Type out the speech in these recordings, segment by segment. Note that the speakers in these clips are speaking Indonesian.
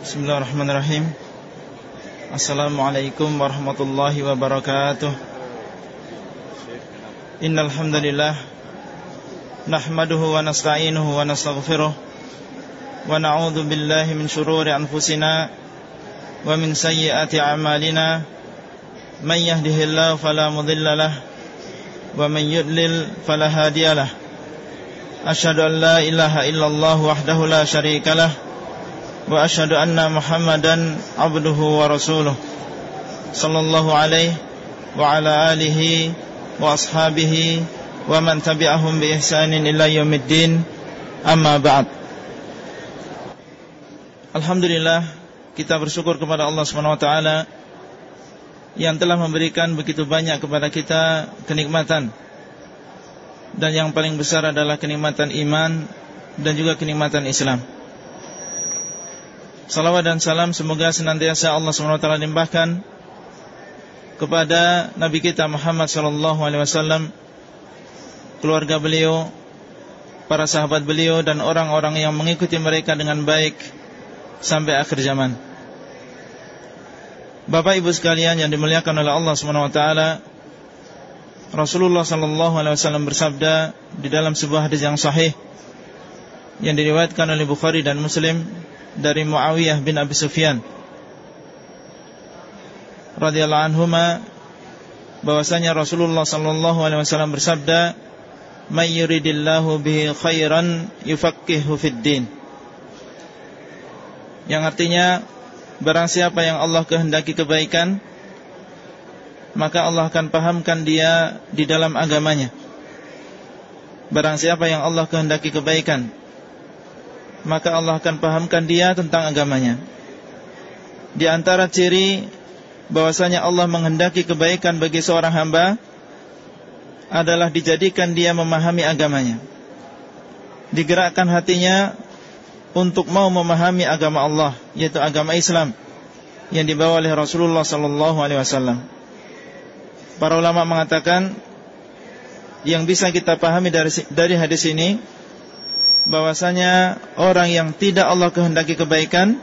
Bismillahirrahmanirrahim. Assalamualaikum warahmatullahi wabarakatuh. Innal hamdalillah nahmaduhu wa nasta'inuhu wa nastaghfiruh wa na'udzu billahi min shururi anfusina wa min sayyiati a'malina. Man yahdihillahu fala mudilla wa man yudlil fala hadiyalah Ashhadu an la ilaha illallah wahdahu la syarika lahu وأشهد أن محمدا عبده ورسوله صلى الله عليه وعلى آله وأصحابه ومن تبعهم بإحسان إلى يوم الدين أما بعد Alhamdulillah kita bersyukur kepada Allah SWT yang telah memberikan begitu banyak kepada kita kenikmatan dan yang paling besar adalah kenikmatan iman dan juga kenikmatan Islam. Salawat dan salam semoga senantiasa Allah SWT limpahkan kepada Nabi kita Muhammad SAW, keluarga beliau, para sahabat beliau dan orang-orang yang mengikuti mereka dengan baik sampai akhir zaman. Bapak Ibu sekalian yang dimuliakan oleh Allah SWT, Rasulullah SAW bersabda di dalam sebuah hadis yang sahih yang diriwayatkan oleh Bukhari dan Muslim dari Muawiyah bin Abi Sufyan radhiyallahu anhuma bahwasanya Rasulullah sallallahu alaihi wasallam bersabda may yuridillahu bihi khairan yufaqihu fid din. Yang artinya barang siapa yang Allah kehendaki kebaikan maka Allah akan pahamkan dia di dalam agamanya. Barang siapa yang Allah kehendaki kebaikan maka Allah akan pahamkan dia tentang agamanya. Di antara ciri bahwasanya Allah menghendaki kebaikan bagi seorang hamba adalah dijadikan dia memahami agamanya. Digerakkan hatinya untuk mau memahami agama Allah, yaitu agama Islam yang dibawa oleh Rasulullah sallallahu alaihi wasallam. Para ulama mengatakan yang bisa kita pahami dari dari hadis ini bahwasanya orang yang tidak Allah kehendaki kebaikan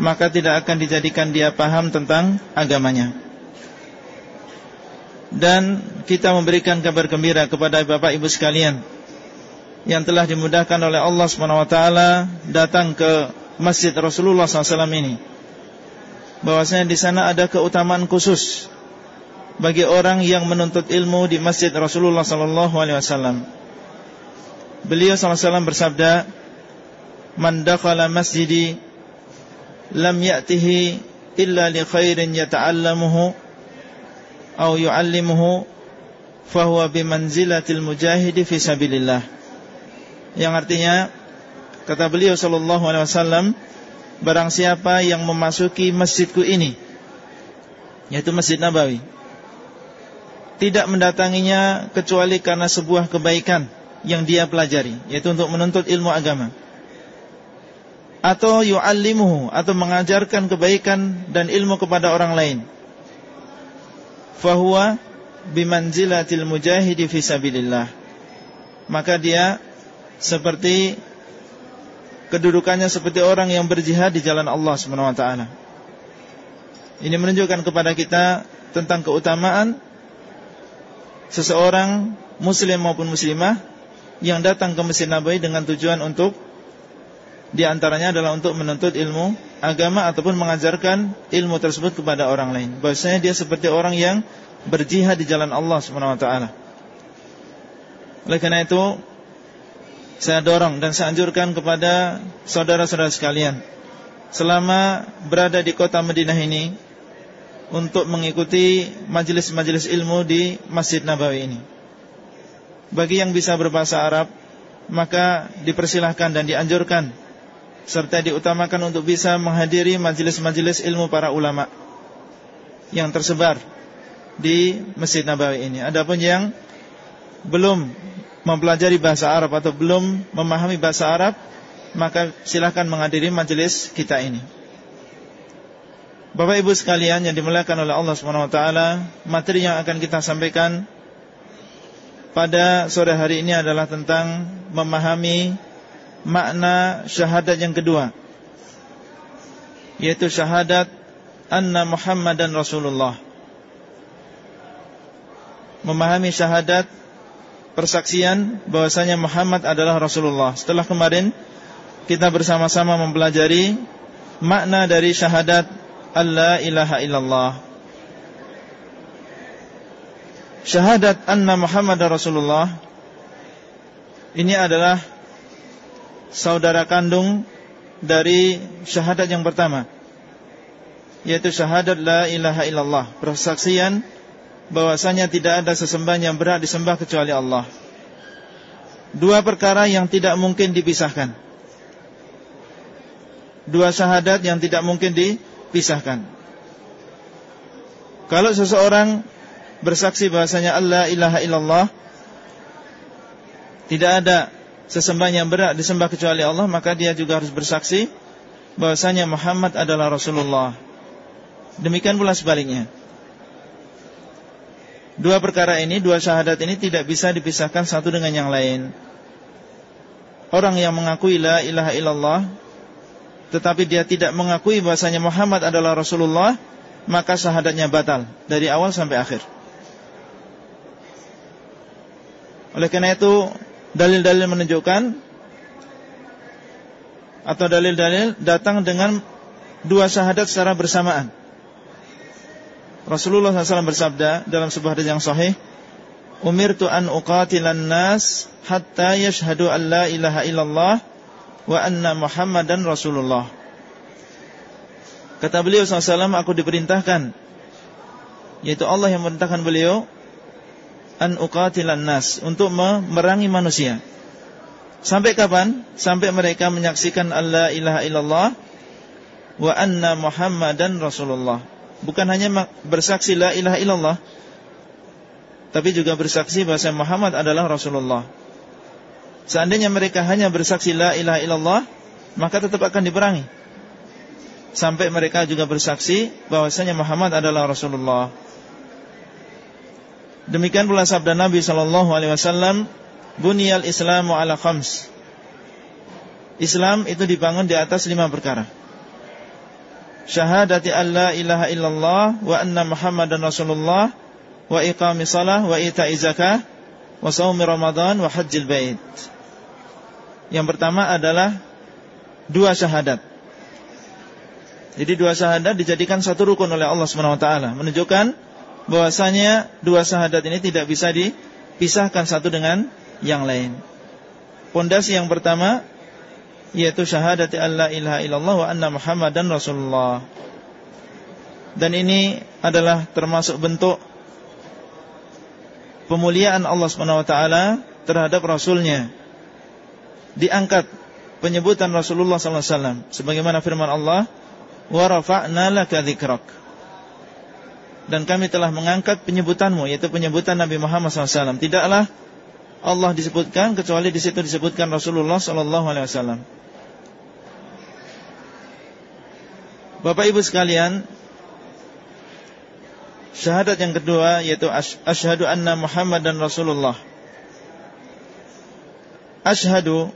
maka tidak akan dijadikan dia paham tentang agamanya. Dan kita memberikan kabar gembira kepada Bapak Ibu sekalian yang telah dimudahkan oleh Allah SWT datang ke Masjid Rasulullah SAW ini. Bahwasanya di sana ada keutamaan khusus bagi orang yang menuntut ilmu di Masjid Rasulullah SAW. Beliau SAW bersabda Man dakhala masjidi Lam ya'tihi Illa li khairin yata'allamuhu Au yu'allimuhu Fahuwa bimanzilatil mujahidi Fi sabilillah. Yang artinya Kata beliau SAW Barang siapa yang memasuki masjidku ini Yaitu Masjid Nabawi Tidak mendatanginya Kecuali karena sebuah kebaikan yang dia pelajari yaitu untuk menuntut ilmu agama. Atau yu'allimuhu atau mengajarkan kebaikan dan ilmu kepada orang lain. Fahuwa bimanzilatil mujahidi fi sabilillah. Maka dia seperti kedudukannya seperti orang yang berjihad di jalan Allah Subhanahu wa taala. Ini menunjukkan kepada kita tentang keutamaan seseorang muslim maupun muslimah yang datang ke Masjid Nabawi dengan tujuan untuk di antaranya adalah untuk menuntut ilmu agama ataupun mengajarkan ilmu tersebut kepada orang lain. Bahwasanya dia seperti orang yang berjihad di jalan Allah Subhanahu wa taala. Oleh karena itu saya dorong dan saya anjurkan kepada saudara-saudara sekalian selama berada di kota Madinah ini untuk mengikuti majelis-majelis ilmu di Masjid Nabawi ini bagi yang bisa berbahasa Arab maka dipersilahkan dan dianjurkan serta diutamakan untuk bisa menghadiri majelis-majelis ilmu para ulama yang tersebar di Masjid Nabawi ini. Adapun yang belum mempelajari bahasa Arab atau belum memahami bahasa Arab, maka silahkan menghadiri majelis kita ini. Bapak Ibu sekalian yang dimuliakan oleh Allah taala, materi yang akan kita sampaikan pada sore hari ini adalah tentang memahami makna syahadat yang kedua. yaitu syahadat anna Muhammadan Rasulullah. Memahami syahadat persaksian bahwasanya Muhammad adalah Rasulullah. Setelah kemarin kita bersama-sama mempelajari makna dari syahadat Allah ilaha illallah. Syahadat anna Muhammad Rasulullah. Ini adalah saudara kandung dari syahadat yang pertama yaitu syahadat la ilaha illallah. Persaksian bahwasanya tidak ada sesembahan yang berat disembah kecuali Allah. Dua perkara yang tidak mungkin dipisahkan. Dua syahadat yang tidak mungkin dipisahkan. Kalau seseorang bersaksi bahwasanya Allah ilaha illallah tidak ada sesembahan yang berat disembah kecuali Allah maka dia juga harus bersaksi bahwasanya Muhammad adalah Rasulullah Demikian pula sebaliknya. Dua perkara ini, dua syahadat ini tidak bisa dipisahkan satu dengan yang lain. Orang yang mengakui la ilaha illallah tetapi dia tidak mengakui bahasanya Muhammad adalah Rasulullah, maka syahadatnya batal dari awal sampai akhir. Oleh karena itu, dalil-dalil menunjukkan atau dalil-dalil datang dengan dua syahadat secara bersamaan. Rasulullah SAW bersabda dalam sebuah hadis yang sahih, "Umirtu an uqatilan nas hatta yashhadu an la ilaha illallah wa anna Muhammadan Rasulullah." Kata beliau SAW, aku diperintahkan yaitu Allah yang memerintahkan beliau an uqatilan nas untuk memerangi manusia. Sampai kapan? Sampai mereka menyaksikan Allah ilaha illallah wa anna Muhammadan Rasulullah bukan hanya bersaksi la ilaha illallah tapi juga bersaksi bahwa Muhammad adalah Rasulullah. Seandainya mereka hanya bersaksi la ilaha illallah, maka tetap akan diperangi. Sampai mereka juga bersaksi bahwasanya Muhammad adalah Rasulullah. Demikian pula sabda Nabi sallallahu alaihi wasallam, "Buniyal Islamu ala khams." Islam itu dibangun di atas lima perkara syahadati an la ilaha illallah wa anna muhammadan rasulullah wa iqami salah wa ita'i zakah wa saumi ramadan wa hajjil bait. Yang pertama adalah dua syahadat. Jadi dua syahadat dijadikan satu rukun oleh Allah Subhanahu wa taala, menunjukkan bahwasanya dua syahadat ini tidak bisa dipisahkan satu dengan yang lain. Pondasi yang pertama yaitu syahadat alla ilaha illallah wa anna muhammadan rasulullah. Dan ini adalah termasuk bentuk pemuliaan Allah Subhanahu wa taala terhadap rasulnya. Diangkat penyebutan Rasulullah sallallahu alaihi wasallam sebagaimana firman Allah wa rafa'na laka dzikrak dan kami telah mengangkat penyebutanmu yaitu penyebutan Nabi Muhammad SAW tidaklah Allah disebutkan kecuali di situ disebutkan Rasulullah sallallahu alaihi wasallam Bapak Ibu sekalian, syahadat yang kedua yaitu asyhadu anna Muhammad dan Rasulullah. Asyhadu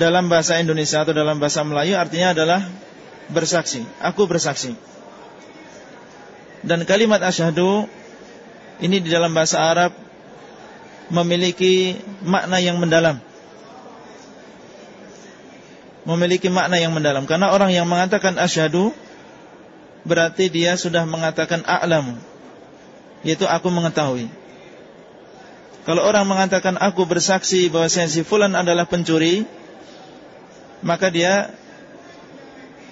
dalam bahasa Indonesia atau dalam bahasa Melayu artinya adalah bersaksi. Aku bersaksi. Dan kalimat asyhadu ini di dalam bahasa Arab memiliki makna yang mendalam memiliki makna yang mendalam karena orang yang mengatakan asyhadu berarti dia sudah mengatakan a'lam yaitu aku mengetahui. Kalau orang mengatakan aku bersaksi bahwa si fulan adalah pencuri maka dia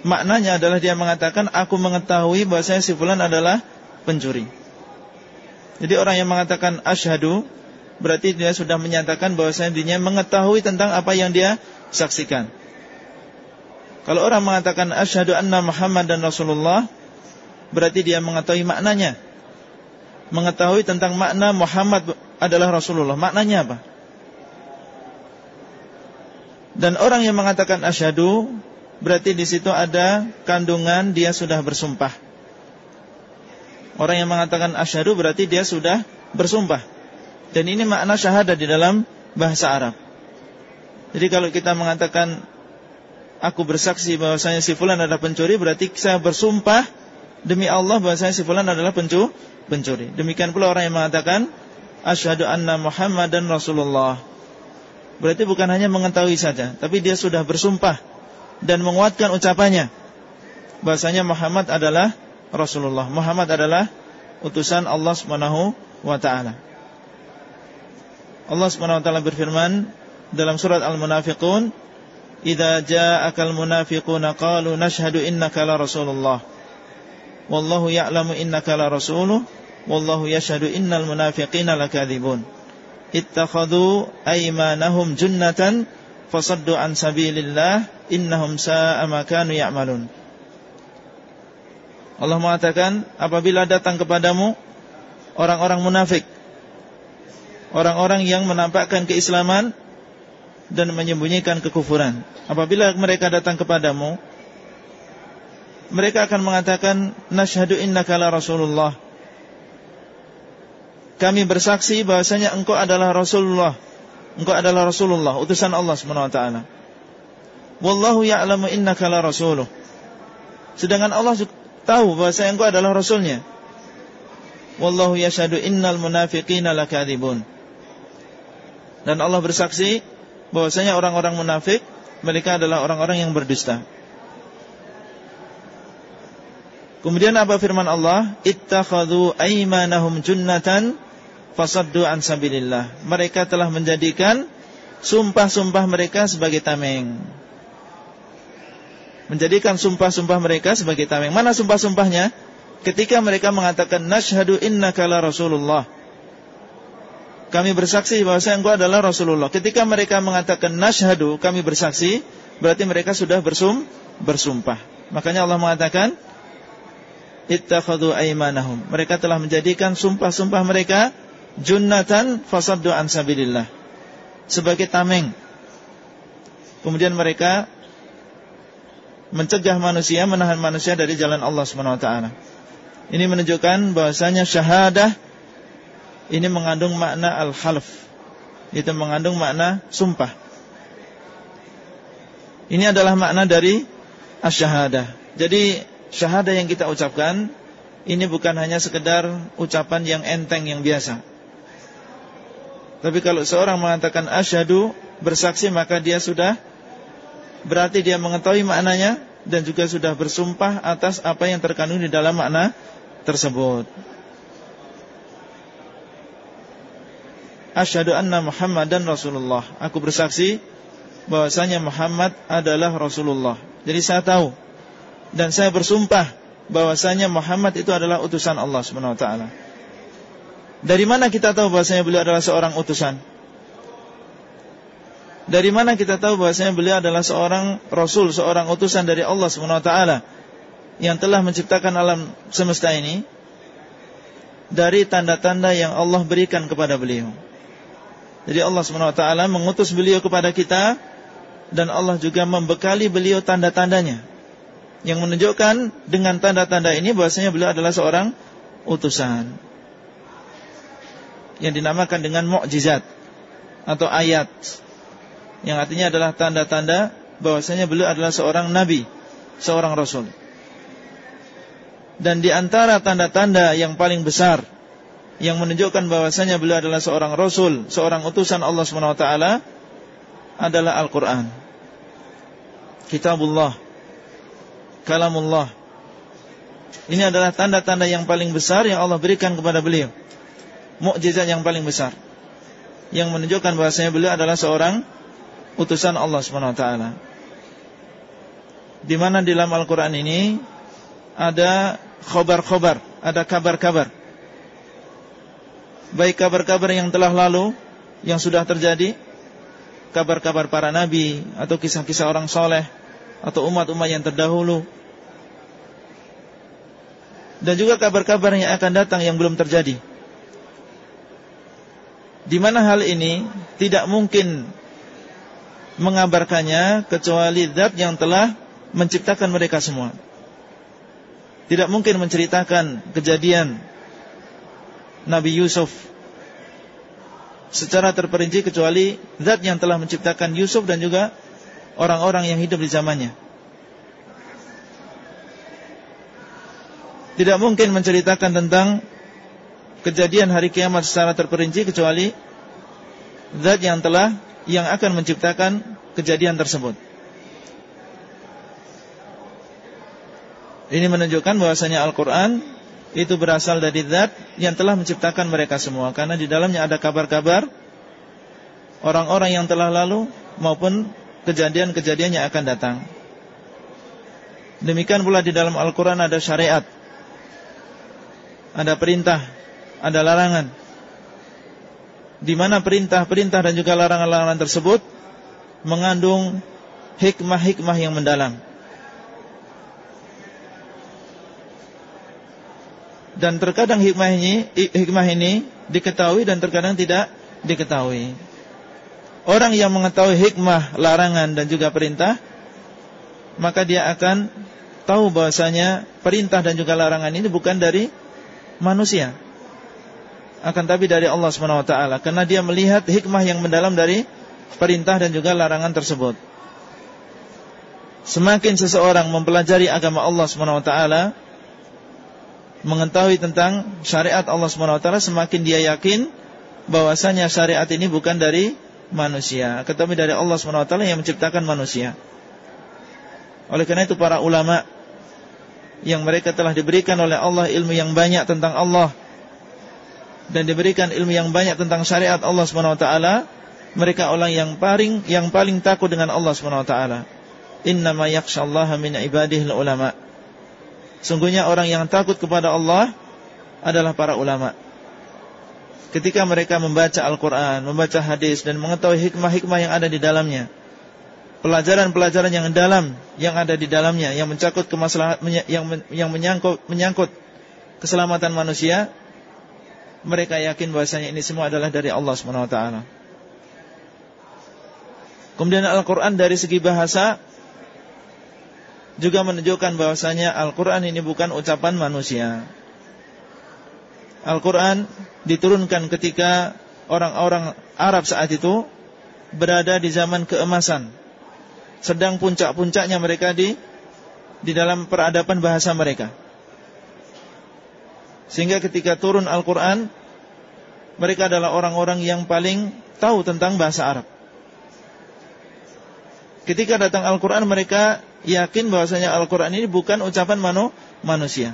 maknanya adalah dia mengatakan aku mengetahui bahwa si fulan adalah pencuri. Jadi orang yang mengatakan asyhadu berarti dia sudah menyatakan bahwa dia mengetahui tentang apa yang dia saksikan. Kalau orang mengatakan asyhadu anna Muhammad dan Rasulullah berarti dia mengetahui maknanya. Mengetahui tentang makna Muhammad adalah Rasulullah. Maknanya apa? Dan orang yang mengatakan asyhadu berarti di situ ada kandungan dia sudah bersumpah. Orang yang mengatakan asyhadu berarti dia sudah bersumpah. Dan ini makna syahadat di dalam bahasa Arab. Jadi kalau kita mengatakan aku bersaksi bahwasanya si fulan adalah pencuri berarti saya bersumpah demi Allah bahwasanya si fulan adalah pencu pencuri. Demikian pula orang yang mengatakan asyhadu anna Muhammadan Rasulullah. Berarti bukan hanya mengetahui saja, tapi dia sudah bersumpah dan menguatkan ucapannya bahasanya Muhammad adalah Rasulullah. Muhammad adalah utusan Allah Subhanahu wa taala. Allah Subhanahu wa taala berfirman dalam surat Al-Munafiqun, "Idza ja'akal munafiquna qalu nashhadu innaka la Rasulullah." Wallahu ya'lamu innaka la rasuluh, wallahu yashhadu innal munafiqina lakadzibun. Ittakhadhu aymanahum junnatan fasaddu an sabilillah innahum sa'a ma kanu ya'malun. Allah mengatakan apabila datang kepadamu orang-orang munafik orang-orang yang menampakkan keislaman dan menyembunyikan kekufuran apabila mereka datang kepadamu mereka akan mengatakan nasyhadu innaka la rasulullah kami bersaksi bahasanya engkau adalah rasulullah. Engkau adalah rasulullah utusan Allah Subhanahu wa taala wallahu ya'lamu innaka la rasuluh sedangkan Allah tahu bahwa engkau adalah rasulnya. Wallahu yashhadu innal munafiqina lakadzibun. Dan Allah bersaksi bahwasanya orang-orang munafik mereka adalah orang-orang yang berdusta. Kemudian apa firman Allah? Ittakhadhu aymanahum junnatan fasaddu an sabilillah. Mereka telah menjadikan sumpah-sumpah mereka sebagai tameng menjadikan sumpah-sumpah mereka sebagai tameng. Mana sumpah-sumpahnya? Ketika mereka mengatakan nashhadu innaka la rasulullah. Kami bersaksi bahwa engkau adalah Rasulullah. Ketika mereka mengatakan nashhadu, kami bersaksi, berarti mereka sudah bersum bersumpah. Makanya Allah mengatakan ittakhadhu aymanahum. Mereka telah menjadikan sumpah-sumpah mereka junnatan fasaddu an sabilillah. Sebagai tameng. Kemudian mereka mencegah manusia, menahan manusia dari jalan Allah Subhanahu wa taala. Ini menunjukkan bahwasanya syahadah ini mengandung makna al-half. Itu mengandung makna sumpah. Ini adalah makna dari asyahadah. Jadi syahadah yang kita ucapkan ini bukan hanya sekedar ucapan yang enteng yang biasa. Tapi kalau seorang mengatakan asyhadu bersaksi maka dia sudah berarti dia mengetahui maknanya dan juga sudah bersumpah atas apa yang terkandung di dalam makna tersebut. Asyhadu anna Muhammadan Rasulullah. Aku bersaksi bahwasanya Muhammad adalah Rasulullah. Jadi saya tahu dan saya bersumpah bahwasanya Muhammad itu adalah utusan Allah Subhanahu wa taala. Dari mana kita tahu bahwasanya beliau adalah seorang utusan? Dari mana kita tahu bahwasanya beliau adalah seorang rasul, seorang utusan dari Allah taala yang telah menciptakan alam semesta ini dari tanda-tanda yang Allah berikan kepada beliau. Jadi Allah taala mengutus beliau kepada kita dan Allah juga membekali beliau tanda-tandanya yang menunjukkan dengan tanda-tanda ini bahwasanya beliau adalah seorang utusan yang dinamakan dengan mukjizat atau ayat yang artinya adalah tanda-tanda bahwasanya beliau adalah seorang nabi, seorang rasul. Dan di antara tanda-tanda yang paling besar yang menunjukkan bahwasanya beliau adalah seorang rasul, seorang utusan Allah SWT adalah Al-Qur'an. Kitabullah, kalamullah. Ini adalah tanda-tanda yang paling besar yang Allah berikan kepada beliau. Mukjizat yang paling besar yang menunjukkan bahwasanya beliau adalah seorang utusan Allah SWT Di mana di dalam Al-Quran ini Ada khobar-khobar Ada kabar-kabar. Baik kabar-kabar yang telah lalu Yang sudah terjadi Kabar-kabar para nabi Atau kisah-kisah orang soleh Atau umat-umat yang terdahulu. Dan juga kabar-kabar yang akan datang Yang belum terjadi. Di mana hal ini tidak mungkin mengabarkannya kecuali zat yang telah menciptakan mereka semua. Tidak mungkin menceritakan kejadian Nabi Yusuf secara terperinci kecuali zat yang telah menciptakan Yusuf dan juga orang-orang yang hidup di zamannya. Tidak mungkin menceritakan tentang kejadian hari kiamat secara terperinci kecuali zat yang telah yang akan menciptakan kejadian tersebut. Ini menunjukkan bahwasanya Al-Qur'an itu berasal dari zat yang telah menciptakan mereka semua karena di dalamnya ada kabar-kabar orang-orang yang telah lalu maupun kejadian-kejadian yang akan datang. Demikian pula di dalam Al-Qur'an ada syariat. Ada perintah, ada larangan. Di mana perintah-perintah dan juga larangan-larangan tersebut mengandung hikmah-hikmah yang mendalam. Dan terkadang hikmah ini, hikmah ini diketahui dan terkadang tidak diketahui. Orang yang mengetahui hikmah, larangan dan juga perintah, maka dia akan tahu bahwasanya perintah dan juga larangan ini bukan dari manusia. Akan tapi dari Allah Subhanahu wa taala karena dia melihat hikmah yang mendalam dari perintah dan juga larangan tersebut. Semakin seseorang mempelajari agama Allah Subhanahu wa taala, mengetahui tentang syariat Allah SWT semakin dia yakin bahwasanya syariat ini bukan dari manusia, tetapi dari Allah SWT yang menciptakan manusia. Oleh karena itu para ulama yang mereka telah diberikan oleh Allah ilmu yang banyak tentang Allah dan diberikan ilmu yang banyak tentang syariat Allah SWT, mereka orang yang paling yang paling takut dengan Allah SWT. Innama yakhshallaha min ibadihi ulama. Sungguhnya orang yang takut kepada Allah adalah para ulama. Ketika mereka membaca Al-Quran, membaca hadis dan mengetahui hikmah-hikmah yang ada di dalamnya, pelajaran-pelajaran yang dalam yang ada di dalamnya, yang mencakup kemaslahat, yang yang menyangkut menyangkut keselamatan manusia, mereka yakin bahwasanya ini semua adalah dari Allah taala. Kemudian Al-Quran dari segi bahasa juga menunjukkan bahwasanya Al-Quran ini bukan ucapan manusia. Al-Quran diturunkan ketika orang-orang Arab saat itu berada di zaman keemasan. Sedang puncak-puncaknya mereka di di dalam peradaban bahasa mereka. Sehingga ketika turun Al-Quran, mereka adalah orang-orang yang paling tahu tentang bahasa Arab. Ketika datang Al-Quran mereka yakin bahwasanya Al-Quran ini bukan ucapan manu, manusia.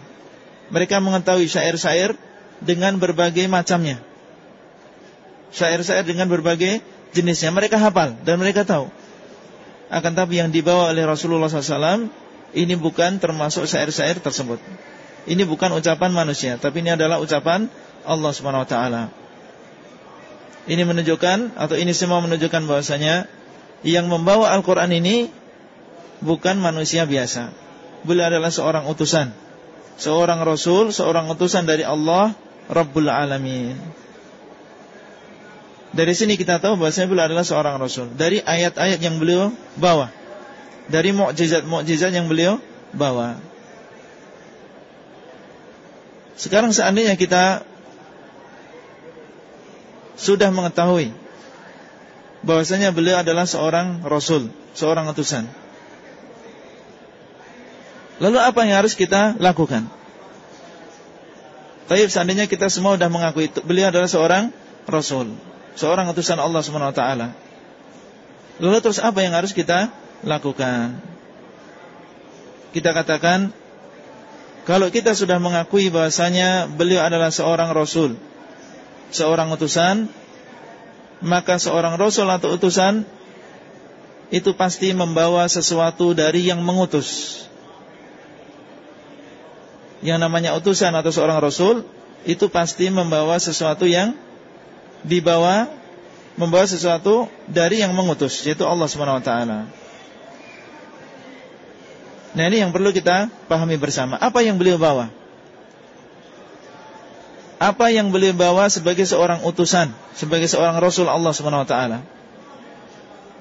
Mereka mengetahui syair-syair dengan berbagai macamnya. Syair-syair dengan berbagai jenisnya. Mereka hafal dan mereka tahu. Akan tapi yang dibawa oleh Rasulullah SAW ini bukan termasuk syair-syair tersebut. Ini bukan ucapan manusia, tapi ini adalah ucapan Allah Subhanahu Wa Taala. Ini menunjukkan atau ini semua menunjukkan bahwasanya yang membawa Al-Quran ini bukan manusia biasa. Beliau adalah seorang utusan. Seorang Rasul, seorang utusan dari Allah Rabbul Alamin. Dari sini kita tahu bahwasanya beliau adalah seorang Rasul. Dari ayat-ayat yang beliau bawa. Dari mukjizat-mukjizat yang beliau bawa. Sekarang seandainya kita sudah mengetahui bahwasanya beliau adalah seorang rasul, seorang utusan. Lalu apa yang harus kita lakukan? Tapi seandainya kita semua sudah mengakui beliau adalah seorang rasul, seorang utusan Allah Subhanahu wa taala. Lalu terus apa yang harus kita lakukan? Kita katakan kalau kita sudah mengakui bahasanya beliau adalah seorang rasul, seorang utusan, maka seorang rasul atau utusan itu pasti membawa sesuatu dari yang mengutus. Yang namanya utusan atau seorang rasul itu pasti membawa sesuatu yang dibawa membawa sesuatu dari yang mengutus yaitu Allah Subhanahu wa taala. Nah, ini yang perlu kita pahami bersama. Apa yang beliau bawa? apa yang beliau bawa sebagai seorang utusan, sebagai seorang rasul Allah taala.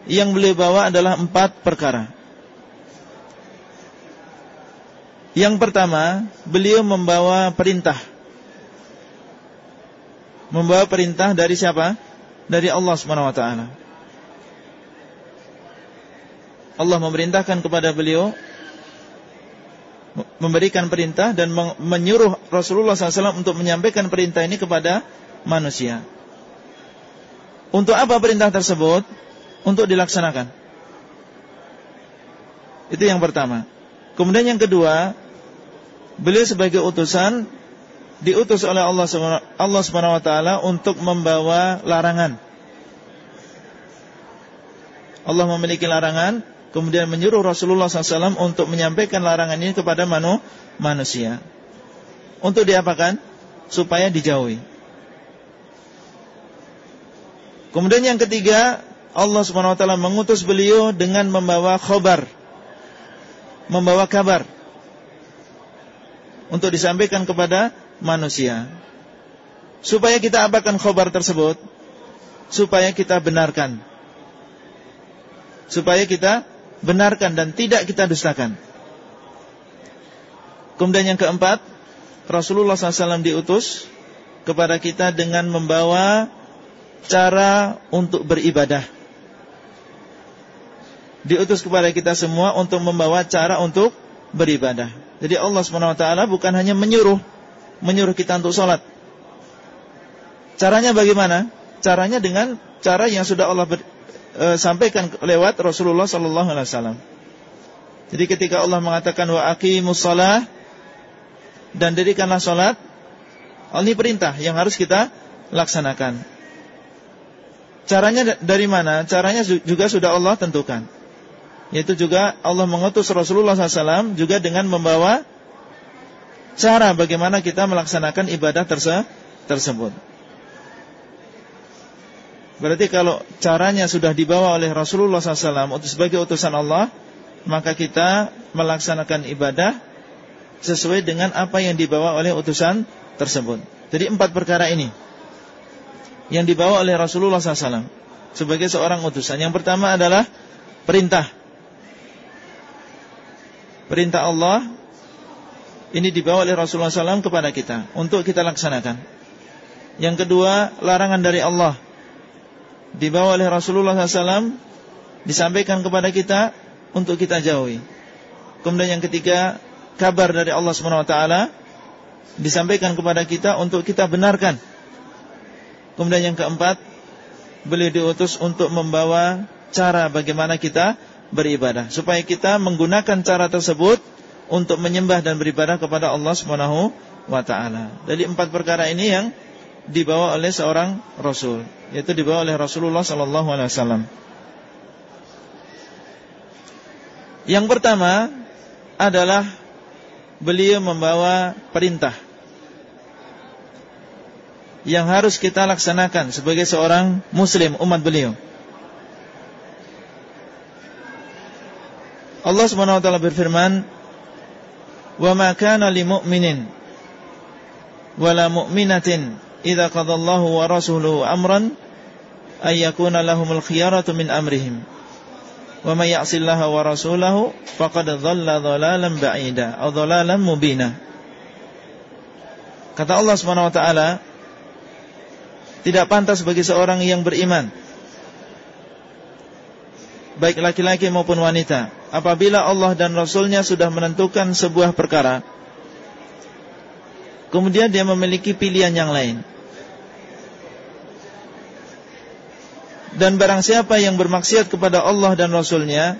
Yang beliau bawa adalah empat perkara. Yang pertama, beliau membawa perintah. Membawa perintah dari siapa? Dari Allah taala. Allah memerintahkan kepada beliau memberikan perintah dan menyuruh Rasulullah SAW untuk menyampaikan perintah ini kepada manusia. Untuk apa perintah tersebut? Untuk dilaksanakan. Itu yang pertama. Kemudian yang kedua, beliau sebagai utusan diutus oleh Allah Allah untuk membawa larangan. Allah memiliki larangan, kemudian menyuruh Rasulullah SAW untuk menyampaikan larangan ini kepada manu, manusia. Untuk diapakan? Supaya dijauhi. Kemudian yang ketiga, Allah Subhanahu wa taala mengutus beliau dengan membawa khobar. Membawa kabar. Untuk disampaikan kepada manusia. Supaya kita apakan khobar tersebut? Supaya kita benarkan. Supaya kita benarkan dan tidak kita dustakan. Kemudian yang keempat, Rasulullah SAW diutus kepada kita dengan membawa cara untuk beribadah. Diutus kepada kita semua untuk membawa cara untuk beribadah. Jadi Allah SWT bukan hanya menyuruh menyuruh kita untuk sholat. Caranya bagaimana? Caranya dengan cara yang sudah Allah e, sampaikan lewat Rasulullah Sallallahu Alaihi Wasallam. Jadi ketika Allah mengatakan wa aqimus shalah dan dirikanlah sholat, ini perintah yang harus kita laksanakan. Caranya dari mana? Caranya juga sudah Allah tentukan. Yaitu juga Allah mengutus Rasulullah SAW juga dengan membawa cara bagaimana kita melaksanakan ibadah terse tersebut. Berarti kalau caranya sudah dibawa oleh Rasulullah SAW sebagai utusan Allah, maka kita melaksanakan ibadah sesuai dengan apa yang dibawa oleh utusan tersebut. Jadi empat perkara ini yang dibawa oleh Rasulullah SAW sebagai seorang utusan. Yang pertama adalah perintah. Perintah Allah ini dibawa oleh Rasulullah SAW kepada kita untuk kita laksanakan. Yang kedua, larangan dari Allah dibawa oleh Rasulullah SAW disampaikan kepada kita untuk kita jauhi. Kemudian yang ketiga, kabar dari Allah SWT disampaikan kepada kita untuk kita benarkan. Kemudian yang keempat, beliau diutus untuk membawa cara bagaimana kita beribadah supaya kita menggunakan cara tersebut untuk menyembah dan beribadah kepada Allah Subhanahu wa taala. Jadi empat perkara ini yang dibawa oleh seorang rasul, yaitu dibawa oleh Rasulullah sallallahu alaihi wasallam. Yang pertama adalah beliau membawa perintah yang harus kita laksanakan sebagai seorang muslim umat beliau. Allah Subhanahu wa taala berfirman, wa ma kana li mu'minin wala mu'minatin idza qadallahu wa rasuluhu amran ay lahumul khiyaratu min amrihim wa may wa rasulahu faqad dhalla dhalalan ba'ida aw dhalalan mubina kata Allah taala tidak pantas bagi seorang yang beriman baik laki-laki maupun wanita apabila Allah dan Rasulnya sudah menentukan sebuah perkara kemudian dia memiliki pilihan yang lain dan barang siapa yang bermaksiat kepada Allah dan Rasulnya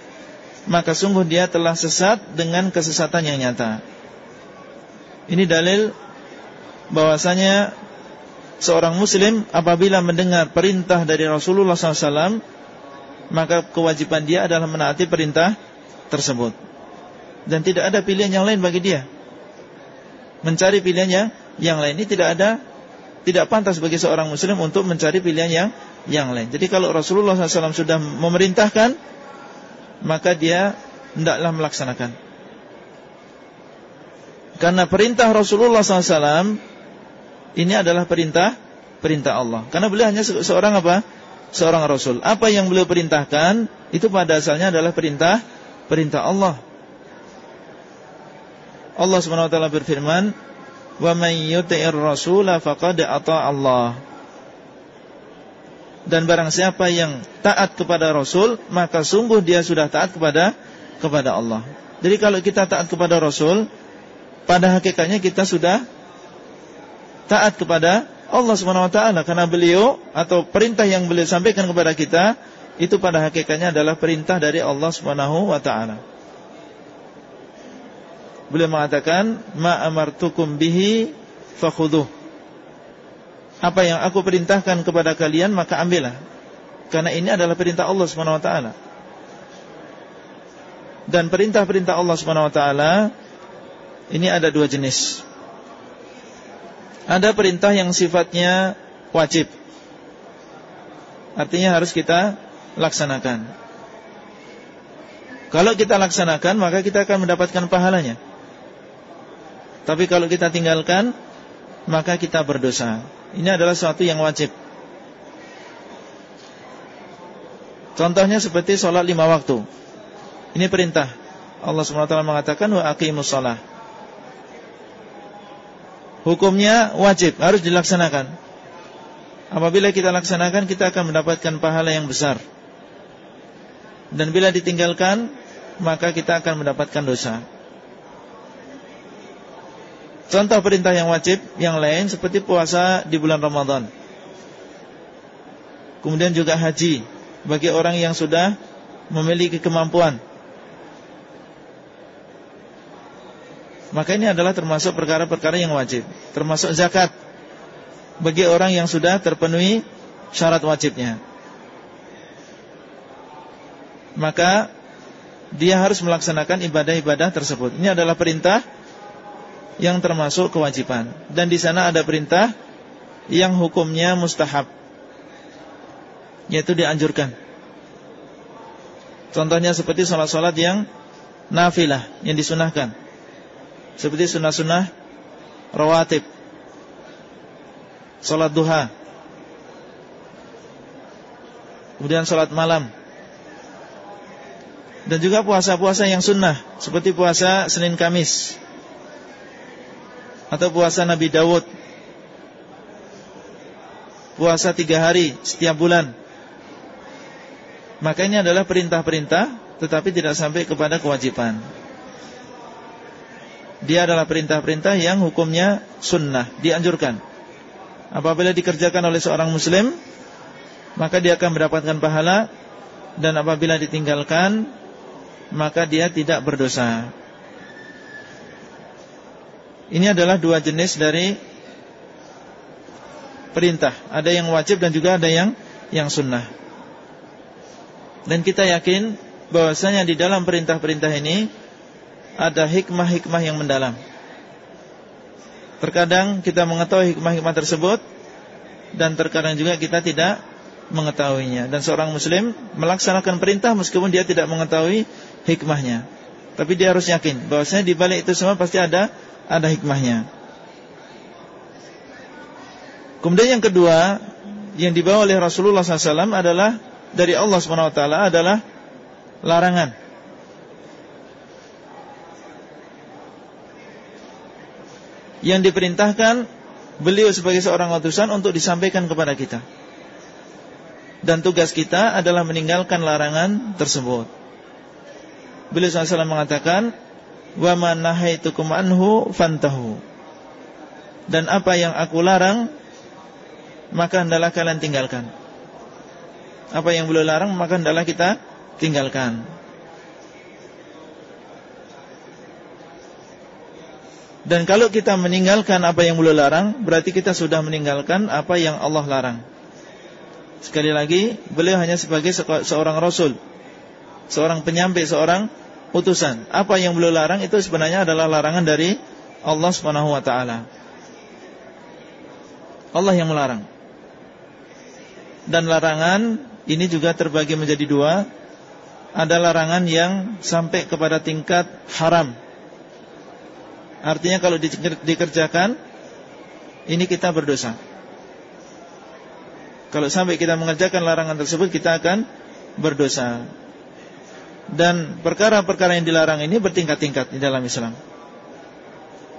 maka sungguh dia telah sesat dengan kesesatan yang nyata ini dalil bahwasanya seorang muslim apabila mendengar perintah dari Rasulullah SAW maka kewajiban dia adalah menaati perintah tersebut. Dan tidak ada pilihan yang lain bagi dia. Mencari pilihannya yang lain ini tidak ada tidak pantas bagi seorang muslim untuk mencari pilihan yang yang lain. Jadi kalau Rasulullah SAW sudah memerintahkan maka dia hendaklah melaksanakan. Karena perintah Rasulullah SAW ini adalah perintah perintah Allah. Karena beliau hanya seorang apa? seorang rasul. Apa yang beliau perintahkan itu pada asalnya adalah perintah perintah Allah. Allah Subhanahu wa taala berfirman, "Wa man yuti'ir rasula faqad ata Allah." Dan barang siapa yang taat kepada Rasul, maka sungguh dia sudah taat kepada kepada Allah. Jadi kalau kita taat kepada Rasul, pada hakikatnya kita sudah taat kepada Allah Subhanahu wa taala karena beliau atau perintah yang beliau sampaikan kepada kita itu pada hakikatnya adalah perintah dari Allah Subhanahu wa taala. Beliau mengatakan, "Ma amartukum bihi fakhudhuh." Apa yang aku perintahkan kepada kalian maka ambillah. Karena ini adalah perintah Allah taala. Dan perintah-perintah Allah taala ini ada dua jenis. Ada perintah yang sifatnya wajib. Artinya harus kita laksanakan. Kalau kita laksanakan maka kita akan mendapatkan pahalanya. Tapi kalau kita tinggalkan maka kita berdosa. Ini adalah sesuatu yang wajib. Contohnya seperti sholat lima waktu. Ini perintah. Allah SWT mengatakan wa aqimus sholat. Hukumnya wajib, harus dilaksanakan. Apabila kita laksanakan, kita akan mendapatkan pahala yang besar. Dan bila ditinggalkan, maka kita akan mendapatkan dosa. Contoh perintah yang wajib yang lain seperti puasa di bulan Ramadan. Kemudian juga haji bagi orang yang sudah memiliki kemampuan. Maka ini adalah termasuk perkara-perkara yang wajib. Termasuk zakat bagi orang yang sudah terpenuhi syarat wajibnya. Maka dia harus melaksanakan ibadah-ibadah tersebut. Ini adalah perintah yang termasuk kewajiban dan di sana ada perintah yang hukumnya mustahab yaitu dianjurkan. Contohnya seperti salat-salat yang nafilah yang disunahkan. Seperti sunnah-sunnah rawatib. Salat duha. Kemudian salat malam. Dan juga puasa-puasa yang sunnah seperti puasa Senin Kamis atau puasa Nabi Dawud? Puasa tiga hari setiap bulan. Maka ini adalah perintah-perintah Tetapi tidak sampai kepada kewajiban. Dia adalah perintah-perintah yang hukumnya sunnah Dianjurkan. Apabila dikerjakan oleh seorang muslim Maka dia akan mendapatkan pahala Dan apabila ditinggalkan Maka dia tidak berdosa ini adalah dua jenis dari perintah. Ada yang wajib dan juga ada yang yang sunnah. Dan kita yakin bahwasanya di dalam perintah-perintah ini ada hikmah-hikmah yang mendalam. Terkadang kita mengetahui hikmah-hikmah tersebut dan terkadang juga kita tidak mengetahuinya. Dan seorang muslim melaksanakan perintah meskipun dia tidak mengetahui hikmahnya. Tapi dia harus yakin bahwasanya di balik itu semua pasti ada ada hikmahnya. Kemudian yang kedua yang dibawa oleh Rasulullah SAW adalah dari Allah SWT adalah larangan. Yang diperintahkan beliau sebagai seorang utusan untuk disampaikan kepada kita. Dan tugas kita adalah meninggalkan larangan tersebut. Beliau SAW mengatakan, wa ma anhu fantahu. Dan apa yang aku larang maka hendaklah kalian tinggalkan. Apa yang beliau larang maka hendaklah kita tinggalkan. Dan kalau kita meninggalkan apa yang beliau larang Berarti kita sudah meninggalkan apa yang Allah larang Sekali lagi Beliau hanya sebagai seorang Rasul Seorang penyampai, seorang utusan. Apa yang beliau larang itu sebenarnya adalah larangan dari Allah Subhanahu wa taala. Allah yang melarang. Dan larangan ini juga terbagi menjadi dua. Ada larangan yang sampai kepada tingkat haram. Artinya kalau dikerjakan ini kita berdosa. Kalau sampai kita mengerjakan larangan tersebut kita akan berdosa. Dan perkara-perkara yang dilarang ini bertingkat-tingkat di dalam Islam.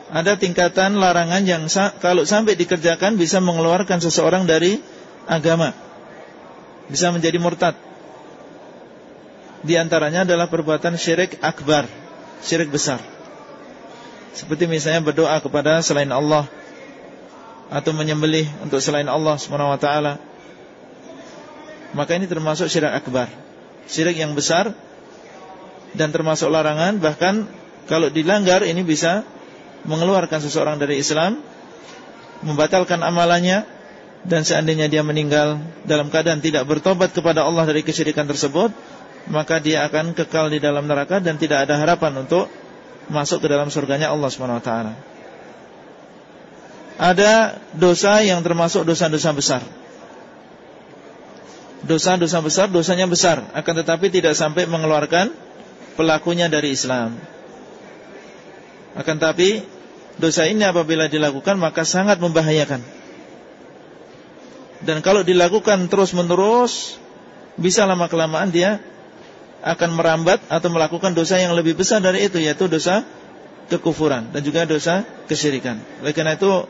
Ada tingkatan larangan yang kalau sampai dikerjakan bisa mengeluarkan seseorang dari agama. Bisa menjadi murtad Di antaranya adalah perbuatan syirik akbar Syirik besar Seperti misalnya berdoa kepada selain Allah Atau menyembelih untuk selain Allah SWT Maka ini termasuk syirik akbar Syirik yang besar Dan termasuk larangan Bahkan kalau dilanggar ini bisa Mengeluarkan seseorang dari Islam Membatalkan amalannya dan seandainya dia meninggal dalam keadaan tidak bertobat kepada Allah dari kesyirikan tersebut, maka dia akan kekal di dalam neraka dan tidak ada harapan untuk masuk ke dalam surganya Allah SWT. Ada dosa yang termasuk dosa-dosa besar. Dosa-dosa besar, dosanya besar, akan tetapi tidak sampai mengeluarkan pelakunya dari Islam. Akan tetapi dosa ini apabila dilakukan maka sangat membahayakan. Dan kalau dilakukan terus-menerus Bisa lama-kelamaan dia Akan merambat atau melakukan dosa yang lebih besar dari itu Yaitu dosa kekufuran Dan juga dosa kesyirikan. Oleh karena itu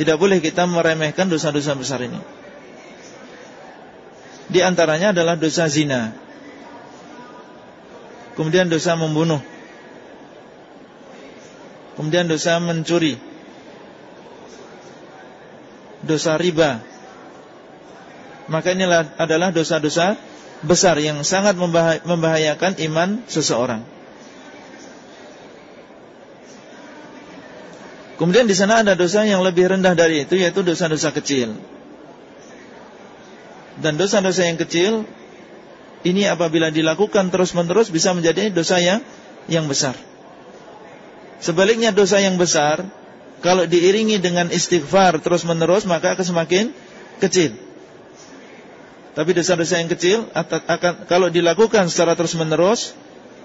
Tidak boleh kita meremehkan dosa-dosa besar ini. Di antaranya adalah dosa zina Kemudian dosa membunuh Kemudian dosa mencuri Dosa riba maka inilah adalah dosa-dosa besar yang sangat membahayakan iman seseorang. Kemudian di sana ada dosa yang lebih rendah dari itu yaitu dosa-dosa kecil. Dan dosa-dosa yang kecil ini apabila dilakukan terus-menerus bisa menjadi dosa yang yang besar. Sebaliknya dosa yang besar kalau diiringi dengan istighfar terus-menerus maka akan semakin kecil. Tapi dosa-dosa yang kecil akan kalau dilakukan secara terus-menerus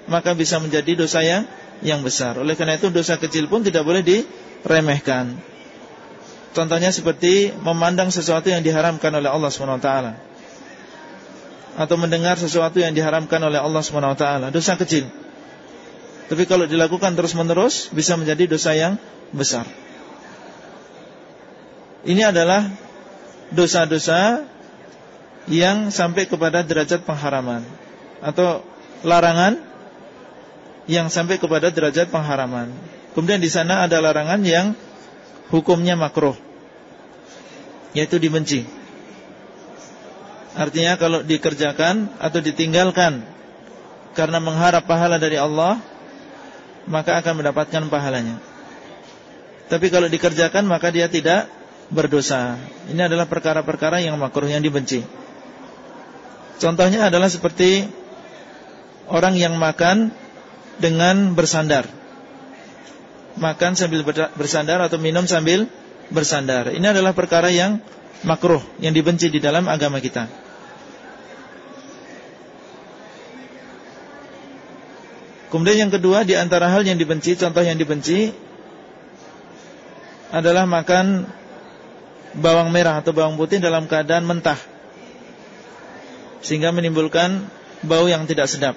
maka bisa menjadi dosa yang yang besar. Oleh karena itu dosa kecil pun tidak boleh diremehkan. Contohnya seperti memandang sesuatu yang diharamkan oleh Allah SWT atau mendengar sesuatu yang diharamkan oleh Allah SWT. Dosa kecil. Tapi kalau dilakukan terus-menerus bisa menjadi dosa yang besar. Ini adalah dosa-dosa yang sampai kepada derajat pengharaman atau larangan yang sampai kepada derajat pengharaman. Kemudian di sana ada larangan yang hukumnya makruh yaitu dibenci. Artinya kalau dikerjakan atau ditinggalkan karena mengharap pahala dari Allah maka akan mendapatkan pahalanya. Tapi kalau dikerjakan maka dia tidak berdosa. Ini adalah perkara-perkara yang makruh yang dibenci. Contohnya adalah seperti orang yang makan dengan bersandar. Makan sambil bersandar atau minum sambil bersandar. Ini adalah perkara yang makruh, yang dibenci di dalam agama kita. Kemudian yang kedua di antara hal yang dibenci, contoh yang dibenci adalah makan bawang merah atau bawang putih dalam keadaan mentah sehingga menimbulkan bau yang tidak sedap.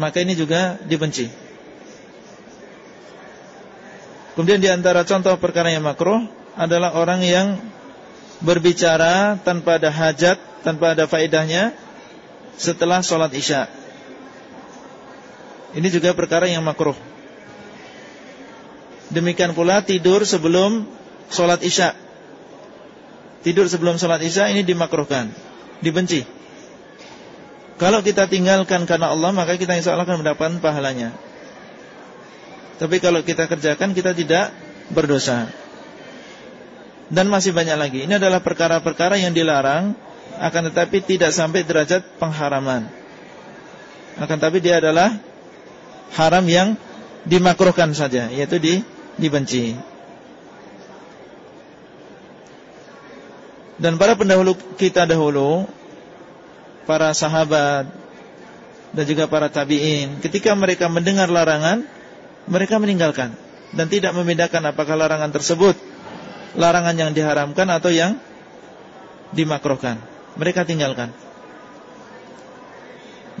Maka ini juga dibenci. Kemudian di antara contoh perkara yang makruh adalah orang yang berbicara tanpa ada hajat, tanpa ada faedahnya setelah sholat isya. Ini juga perkara yang makruh. Demikian pula tidur sebelum sholat isya. Tidur sebelum sholat isya ini dimakruhkan dibenci. Kalau kita tinggalkan karena Allah maka kita insya Allah akan mendapatkan pahalanya. Tapi kalau kita kerjakan kita tidak berdosa. Dan masih banyak lagi. Ini adalah perkara-perkara yang dilarang akan tetapi tidak sampai derajat pengharaman. Akan tetapi dia adalah haram yang dimakruhkan saja, yaitu di dibenci. Dan para pendahulu kita dahulu Para sahabat Dan juga para tabi'in Ketika mereka mendengar larangan Mereka meninggalkan Dan tidak membedakan apakah larangan tersebut Larangan yang diharamkan atau yang Dimakrohkan Mereka tinggalkan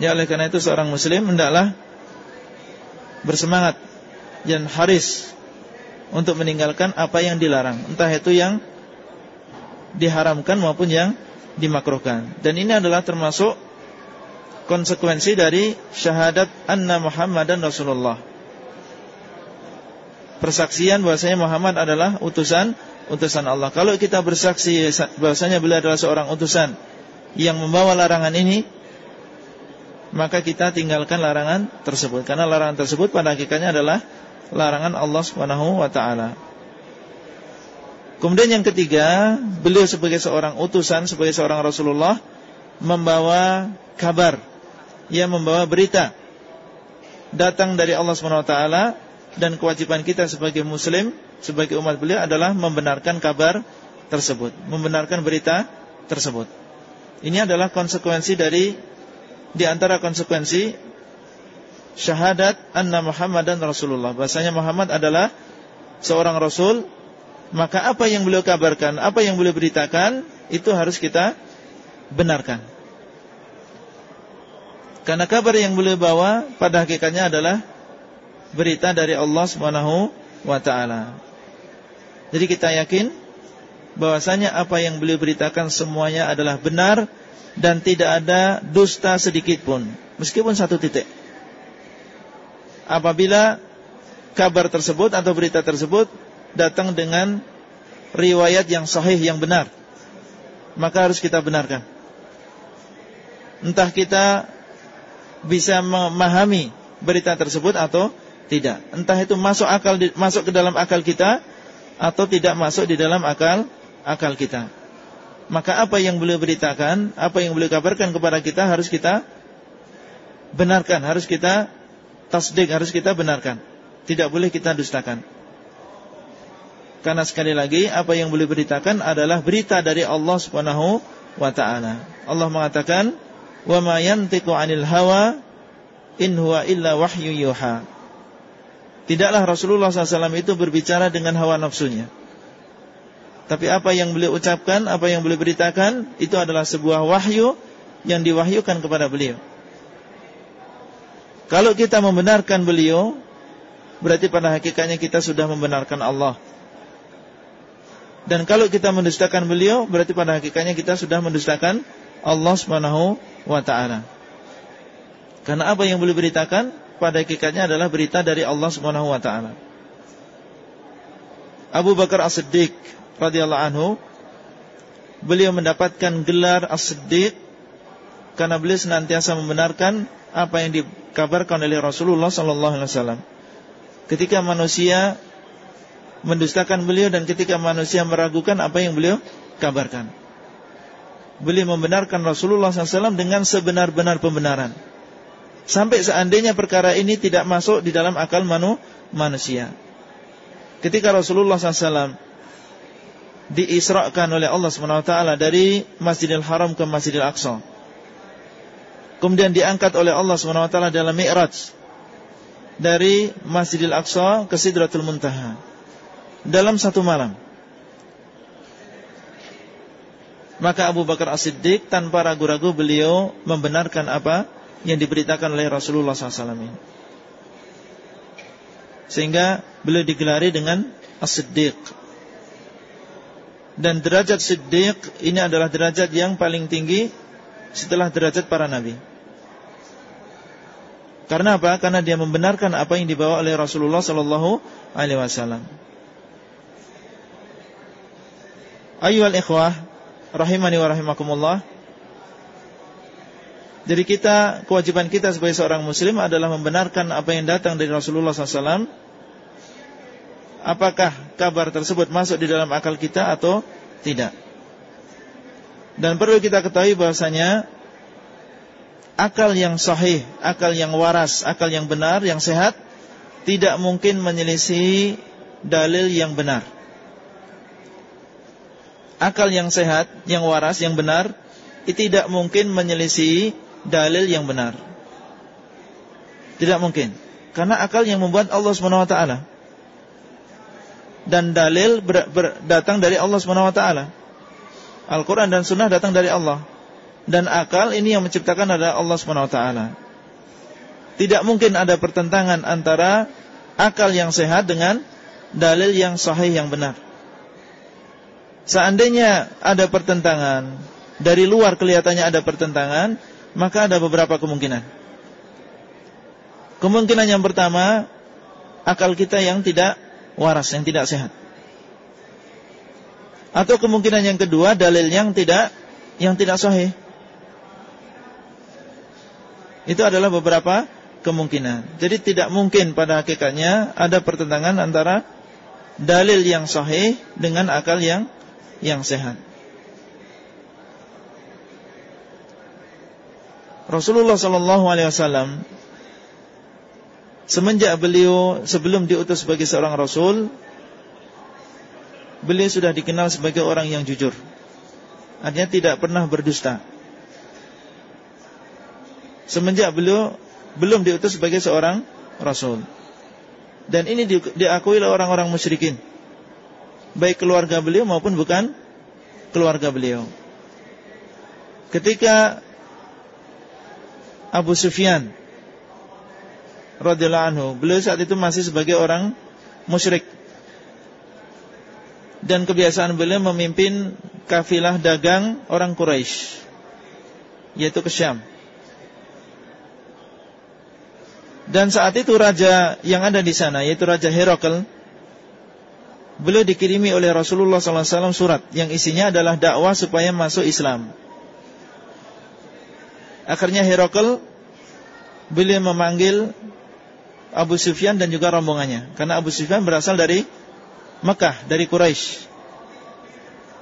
Ya oleh karena itu seorang muslim Hendaklah Bersemangat Dan haris Untuk meninggalkan apa yang dilarang Entah itu yang diharamkan maupun yang dimakruhkan. Dan ini adalah termasuk konsekuensi dari syahadat anna Muhammadan Rasulullah. Persaksian bahwasanya Muhammad adalah utusan utusan Allah. Kalau kita bersaksi bahwasanya beliau adalah seorang utusan yang membawa larangan ini, maka kita tinggalkan larangan tersebut karena larangan tersebut pada hakikatnya adalah larangan Allah Subhanahu wa taala. Kemudian yang ketiga, beliau sebagai seorang utusan, sebagai seorang Rasulullah membawa kabar ia membawa berita datang dari Allah SWT dan kewajiban kita sebagai muslim, sebagai umat beliau adalah membenarkan kabar tersebut, membenarkan berita tersebut. Ini adalah konsekuensi dari di antara konsekuensi syahadat anna Muhammadan Rasulullah. Bahasanya Muhammad adalah seorang rasul, maka apa yang beliau kabarkan, apa yang beliau beritakan itu harus kita benarkan. Karena kabar yang beliau bawa pada hakikatnya adalah berita dari Allah Subhanahu wa taala. Jadi kita yakin bahwasanya apa yang beliau beritakan semuanya adalah benar dan tidak ada dusta sedikit pun, meskipun satu titik. Apabila kabar tersebut atau berita tersebut datang dengan riwayat yang sahih yang benar, maka harus kita benarkan. Entah kita bisa memahami berita tersebut atau tidak. Entah itu masuk akal masuk ke dalam akal kita atau tidak masuk di dalam akal akal kita. Maka apa yang beliau beritakan, apa yang beliau kabarkan kepada kita harus kita benarkan, harus kita tasdik, harus kita benarkan. Tidak boleh kita dustakan. Karena sekali lagi apa yang beliau beritakan adalah berita dari Allah Subhanahu wa taala. Allah mengatakan wa ma yantiqu 'anil hawa in huwa illa wahyu yuha. Tidaklah Rasulullah SAW itu berbicara dengan hawa nafsunya. Tapi apa yang beliau ucapkan, apa yang beliau beritakan, itu adalah sebuah wahyu yang diwahyukan kepada beliau. Kalau kita membenarkan beliau, berarti pada hakikatnya kita sudah membenarkan Allah. Dan kalau kita mendustakan beliau, berarti pada hakikatnya kita sudah mendustakan Allah Subhanahu wa taala. Karena apa yang beliau beritakan pada hakikatnya adalah berita dari Allah Subhanahu wa taala. Abu Bakar As-Siddiq radhiyallahu anhu beliau mendapatkan gelar As-Siddiq karena beliau senantiasa membenarkan apa yang dikabarkan oleh Rasulullah sallallahu alaihi wasallam. Ketika manusia mendustakan beliau dan ketika manusia meragukan apa yang beliau kabarkan beliau membenarkan Rasulullah SAW dengan sebenar-benar pembenaran. Sampai seandainya perkara ini tidak masuk di dalam akal manu, manusia. Ketika Rasulullah SAW diisrakan oleh Allah SWT dari Masjidil Haram ke Masjidil Aqsa. Kemudian diangkat oleh Allah SWT dalam Mi'raj. Dari Masjidil Aqsa ke Sidratul Muntaha. Dalam satu malam. Maka Abu Bakar As-Siddiq tanpa ragu-ragu beliau membenarkan apa yang diberitakan oleh Rasulullah SAW. Sehingga beliau digelari dengan As-Siddiq. Dan derajat Siddiq ini adalah derajat yang paling tinggi setelah derajat para nabi. Karena apa? Karena dia membenarkan apa yang dibawa oleh Rasulullah sallallahu alaihi wasallam. Ayyuhal ikhwah rahimani wa rahimakumullah. Jadi kita kewajiban kita sebagai seorang muslim adalah membenarkan apa yang datang dari Rasulullah SAW. Apakah kabar tersebut masuk di dalam akal kita atau tidak? Dan perlu kita ketahui bahasanya akal yang sahih, akal yang waras, akal yang benar, yang sehat tidak mungkin menyelisih dalil yang benar akal yang sehat, yang waras, yang benar tidak mungkin menyelisih dalil yang benar. Tidak mungkin. Karena akal yang membuat Allah SWT dan dalil ber, ber, datang dari Allah SWT. Al-Quran dan Sunnah datang dari Allah. Dan akal ini yang menciptakan adalah Allah SWT. Tidak mungkin ada pertentangan antara akal yang sehat dengan dalil yang sahih yang benar. Seandainya ada pertentangan dari luar kelihatannya ada pertentangan, maka ada beberapa kemungkinan. Kemungkinan yang pertama, akal kita yang tidak waras, yang tidak sehat. Atau kemungkinan yang kedua, dalil yang tidak yang tidak sahih. Itu adalah beberapa kemungkinan. Jadi tidak mungkin pada hakikatnya ada pertentangan antara dalil yang sahih dengan akal yang yang sehat. Rasulullah sallallahu alaihi wasallam semenjak beliau sebelum diutus sebagai seorang rasul beliau sudah dikenal sebagai orang yang jujur. Artinya tidak pernah berdusta. Semenjak beliau belum diutus sebagai seorang rasul. Dan ini diakui oleh orang-orang musyrikin. Baik keluarga beliau maupun bukan keluarga beliau. Ketika Abu Sufyan radhiyallahu anhu, beliau saat itu masih sebagai orang musyrik. Dan kebiasaan beliau memimpin kafilah dagang orang Quraisy yaitu ke Syam. Dan saat itu raja yang ada di sana yaitu Raja Herakl beliau dikirimi oleh Rasulullah SAW surat yang isinya adalah dakwah supaya masuk Islam. Akhirnya Herakl beliau memanggil Abu Sufyan dan juga rombongannya karena Abu Sufyan berasal dari Mekah, dari Quraisy.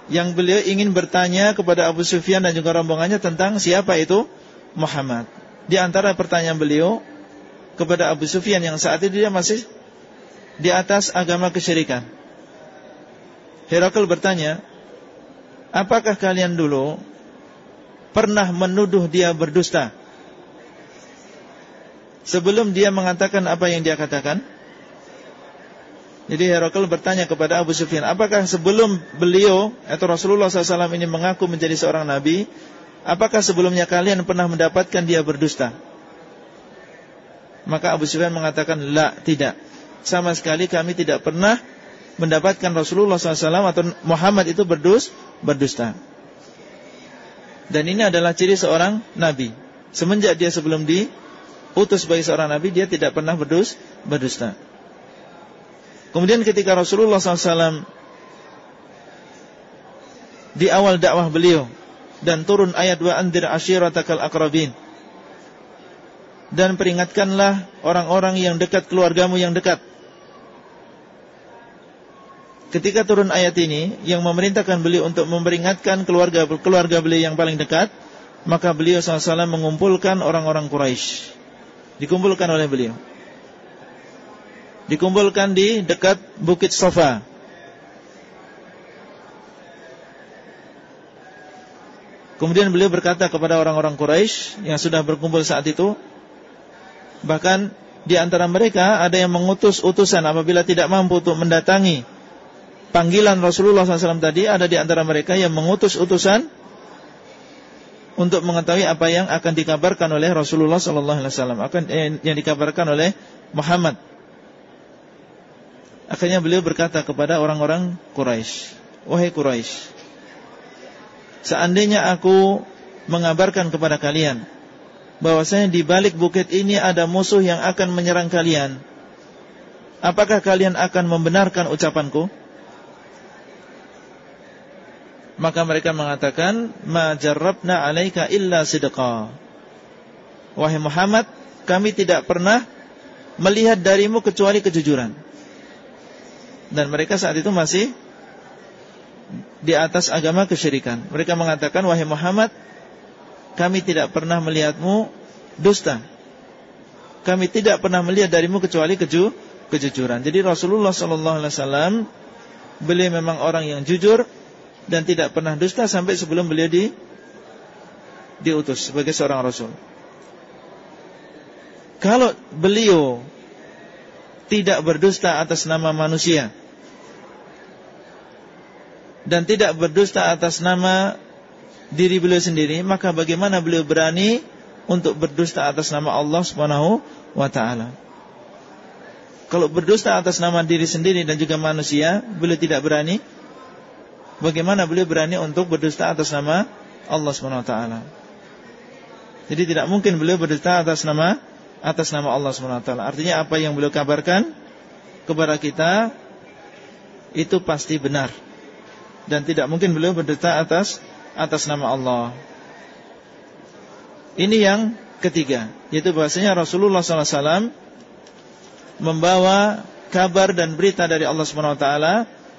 Yang beliau ingin bertanya kepada Abu Sufyan dan juga rombongannya tentang siapa itu Muhammad. Di antara pertanyaan beliau kepada Abu Sufyan yang saat itu dia masih di atas agama kesyirikan. Herakl bertanya, "Apakah kalian dulu pernah menuduh dia berdusta sebelum dia mengatakan apa yang dia katakan? Jadi Herakl bertanya kepada Abu Sufyan, apakah sebelum beliau atau Rasulullah SAW ini mengaku menjadi seorang nabi, apakah sebelumnya kalian pernah mendapatkan dia berdusta? Maka Abu Sufyan mengatakan, la, tidak. Sama sekali kami tidak pernah mendapatkan Rasulullah SAW atau Muhammad itu berdus, berdusta. Dan ini adalah ciri seorang nabi. Semenjak dia sebelum diutus sebagai seorang nabi, dia tidak pernah berdus, berdusta. Kemudian ketika Rasulullah SAW di awal dakwah beliau dan turun ayat wa andir ashiratakal akrabin dan peringatkanlah orang-orang yang dekat keluargamu yang dekat. Ketika turun ayat ini yang memerintahkan beliau untuk memperingatkan keluarga keluarga beliau yang paling dekat, maka beliau SAW mengumpulkan orang-orang Quraisy. Dikumpulkan oleh beliau. Dikumpulkan di dekat Bukit Sofa. Kemudian beliau berkata kepada orang-orang Quraisy yang sudah berkumpul saat itu, bahkan di antara mereka ada yang mengutus utusan apabila tidak mampu untuk mendatangi panggilan Rasulullah SAW tadi ada di antara mereka yang mengutus utusan untuk mengetahui apa yang akan dikabarkan oleh Rasulullah SAW akan eh, yang dikabarkan oleh Muhammad. Akhirnya beliau berkata kepada orang-orang Quraisy, wahai Quraisy, seandainya aku mengabarkan kepada kalian bahwasanya di balik bukit ini ada musuh yang akan menyerang kalian, apakah kalian akan membenarkan ucapanku? Maka mereka mengatakan, "Ma jarrabna 'alaika illa sidqa." Wahai Muhammad, kami tidak pernah melihat darimu kecuali kejujuran. Dan mereka saat itu masih di atas agama kesyirikan. Mereka mengatakan, "Wahai Muhammad, kami tidak pernah melihatmu dusta. Kami tidak pernah melihat darimu kecuali keju kejujuran." Jadi Rasulullah sallallahu alaihi wasallam beliau memang orang yang jujur dan tidak pernah dusta sampai sebelum beliau di diutus sebagai seorang rasul. Kalau beliau tidak berdusta atas nama manusia dan tidak berdusta atas nama diri beliau sendiri, maka bagaimana beliau berani untuk berdusta atas nama Allah Subhanahu wa taala? Kalau berdusta atas nama diri sendiri dan juga manusia, beliau tidak berani Bagaimana beliau berani untuk berdusta atas nama Allah SWT Jadi tidak mungkin beliau berdusta atas nama atas nama Allah SWT Artinya apa yang beliau kabarkan kepada kita itu pasti benar. Dan tidak mungkin beliau berdusta atas atas nama Allah. Ini yang ketiga, yaitu bahasanya Rasulullah SAW membawa kabar dan berita dari Allah SWT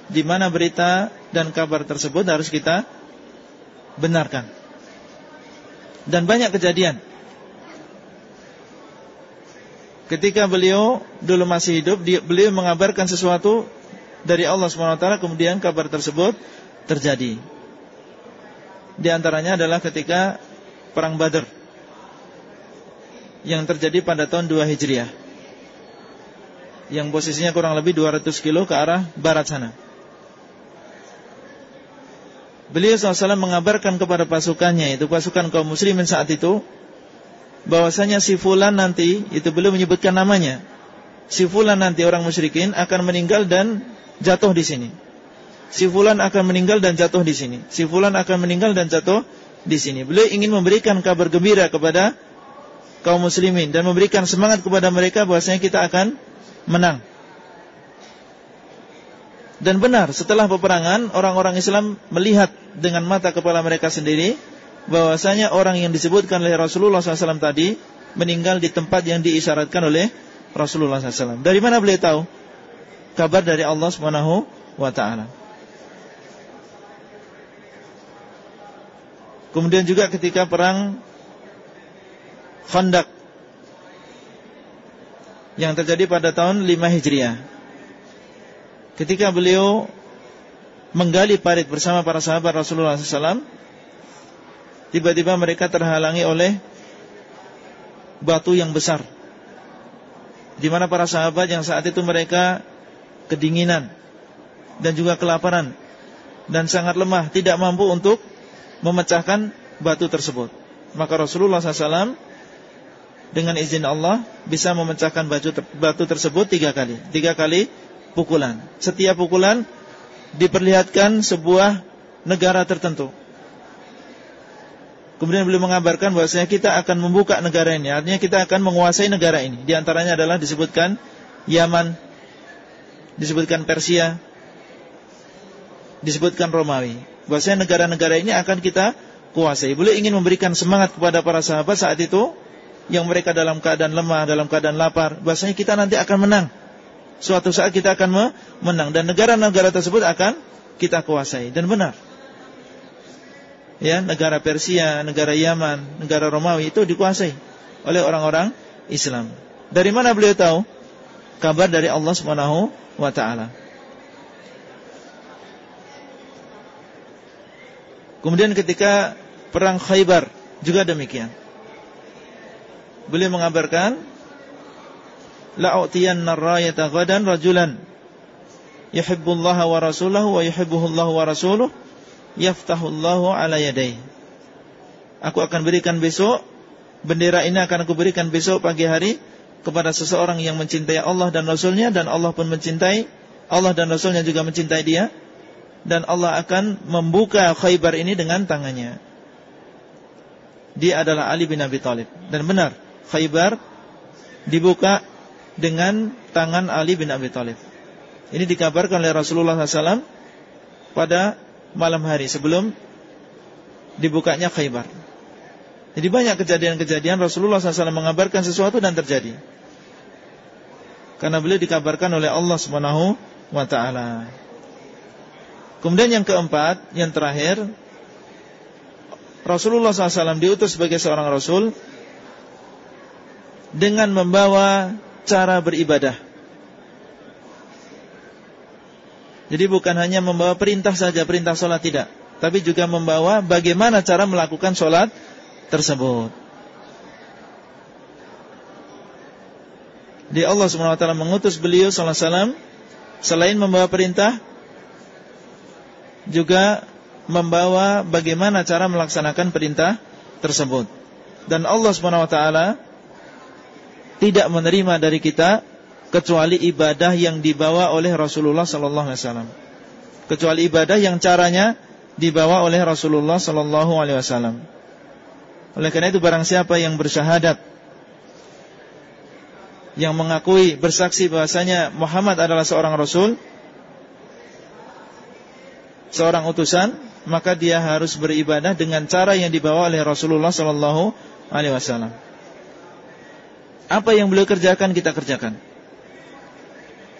di mana berita dan kabar tersebut harus kita benarkan. Dan banyak kejadian ketika beliau dulu masih hidup, beliau mengabarkan sesuatu dari Allah SWT, kemudian kabar tersebut terjadi. Di antaranya adalah ketika perang Badr yang terjadi pada tahun 2 Hijriah. Yang posisinya kurang lebih 200 kilo ke arah barat sana. Beliau SAW mengabarkan kepada pasukannya Itu pasukan kaum muslimin saat itu bahwasanya si fulan nanti itu beliau menyebutkan namanya. Si fulan nanti orang musyrikin akan meninggal dan jatuh di sini. Si fulan akan meninggal dan jatuh di sini. Si fulan akan meninggal dan jatuh di sini. Beliau ingin memberikan kabar gembira kepada kaum muslimin dan memberikan semangat kepada mereka bahwasanya kita akan menang. Dan benar, setelah peperangan orang-orang Islam melihat dengan mata kepala mereka sendiri bahwasanya orang yang disebutkan oleh Rasulullah SAW tadi meninggal di tempat yang diisyaratkan oleh Rasulullah SAW. Dari mana beliau tahu? Kabar dari Allah Subhanahu wa taala. Kemudian juga ketika perang Khandaq yang terjadi pada tahun 5 Hijriah. Ketika beliau menggali parit bersama para sahabat Rasulullah SAW Tiba-tiba mereka terhalangi oleh batu yang besar. Di mana para sahabat yang saat itu mereka kedinginan dan juga kelaparan dan sangat lemah, tidak mampu untuk memecahkan batu tersebut. Maka Rasulullah SAW dengan izin Allah bisa memecahkan batu, batu tersebut tiga kali. Tiga kali pukulan. Setiap pukulan diperlihatkan sebuah negara tertentu. Kemudian beliau mengabarkan bahwasanya kita akan membuka negara ini, artinya kita akan menguasai negara ini. Di antaranya adalah disebutkan Yaman, disebutkan Persia, disebutkan Romawi. Bahwasanya negara-negara ini akan kita kuasai. Beliau ingin memberikan semangat kepada para sahabat saat itu yang mereka dalam keadaan lemah, dalam keadaan lapar, bahwasanya kita nanti akan menang. Suatu saat kita akan menang dan negara-negara tersebut akan kita kuasai dan benar ya negara Persia, negara Yaman, negara Romawi itu dikuasai oleh orang-orang Islam. Dari mana beliau tahu? Kabar dari Allah Subhanahu wa taala. Kemudian ketika perang Khaybar juga demikian. Beliau mengabarkan la'utiyanna rayata ghadan rajulan yuhibbullaha wa rasulahu wa yuhibbuhullahu wa rasuluhu yaftahullahu ala yadai. Aku akan berikan besok bendera ini akan aku berikan besok pagi hari kepada seseorang yang mencintai Allah dan Rasulnya dan Allah pun mencintai Allah dan Rasulnya juga mencintai dia dan Allah akan membuka Khaybar ini dengan tangannya. Dia adalah Ali bin Abi Thalib dan benar Khaybar dibuka dengan tangan Ali bin Abi Thalib. Ini dikabarkan oleh Rasulullah SAW pada malam hari sebelum dibukanya Khaybar. Jadi banyak kejadian-kejadian Rasulullah SAW mengabarkan sesuatu dan terjadi. Karena beliau dikabarkan oleh Allah Subhanahu wa taala. Kemudian yang keempat, yang terakhir, Rasulullah SAW diutus sebagai seorang Rasul dengan membawa cara beribadah. Jadi bukan hanya membawa perintah saja, perintah sholat tidak. Tapi juga membawa bagaimana cara melakukan sholat tersebut. Di Allah SWT mengutus beliau SAW Selain membawa perintah Juga membawa bagaimana cara melaksanakan perintah tersebut Dan Allah SWT Tidak menerima dari kita kecuali ibadah yang dibawa oleh Rasulullah sallallahu alaihi wasallam. Kecuali ibadah yang caranya dibawa oleh Rasulullah sallallahu alaihi wasallam. Oleh karena itu barang siapa yang bersyahadat yang mengakui bersaksi bahwasanya Muhammad adalah seorang rasul seorang utusan maka dia harus beribadah dengan cara yang dibawa oleh Rasulullah sallallahu alaihi wasallam. Apa yang beliau kerjakan kita kerjakan.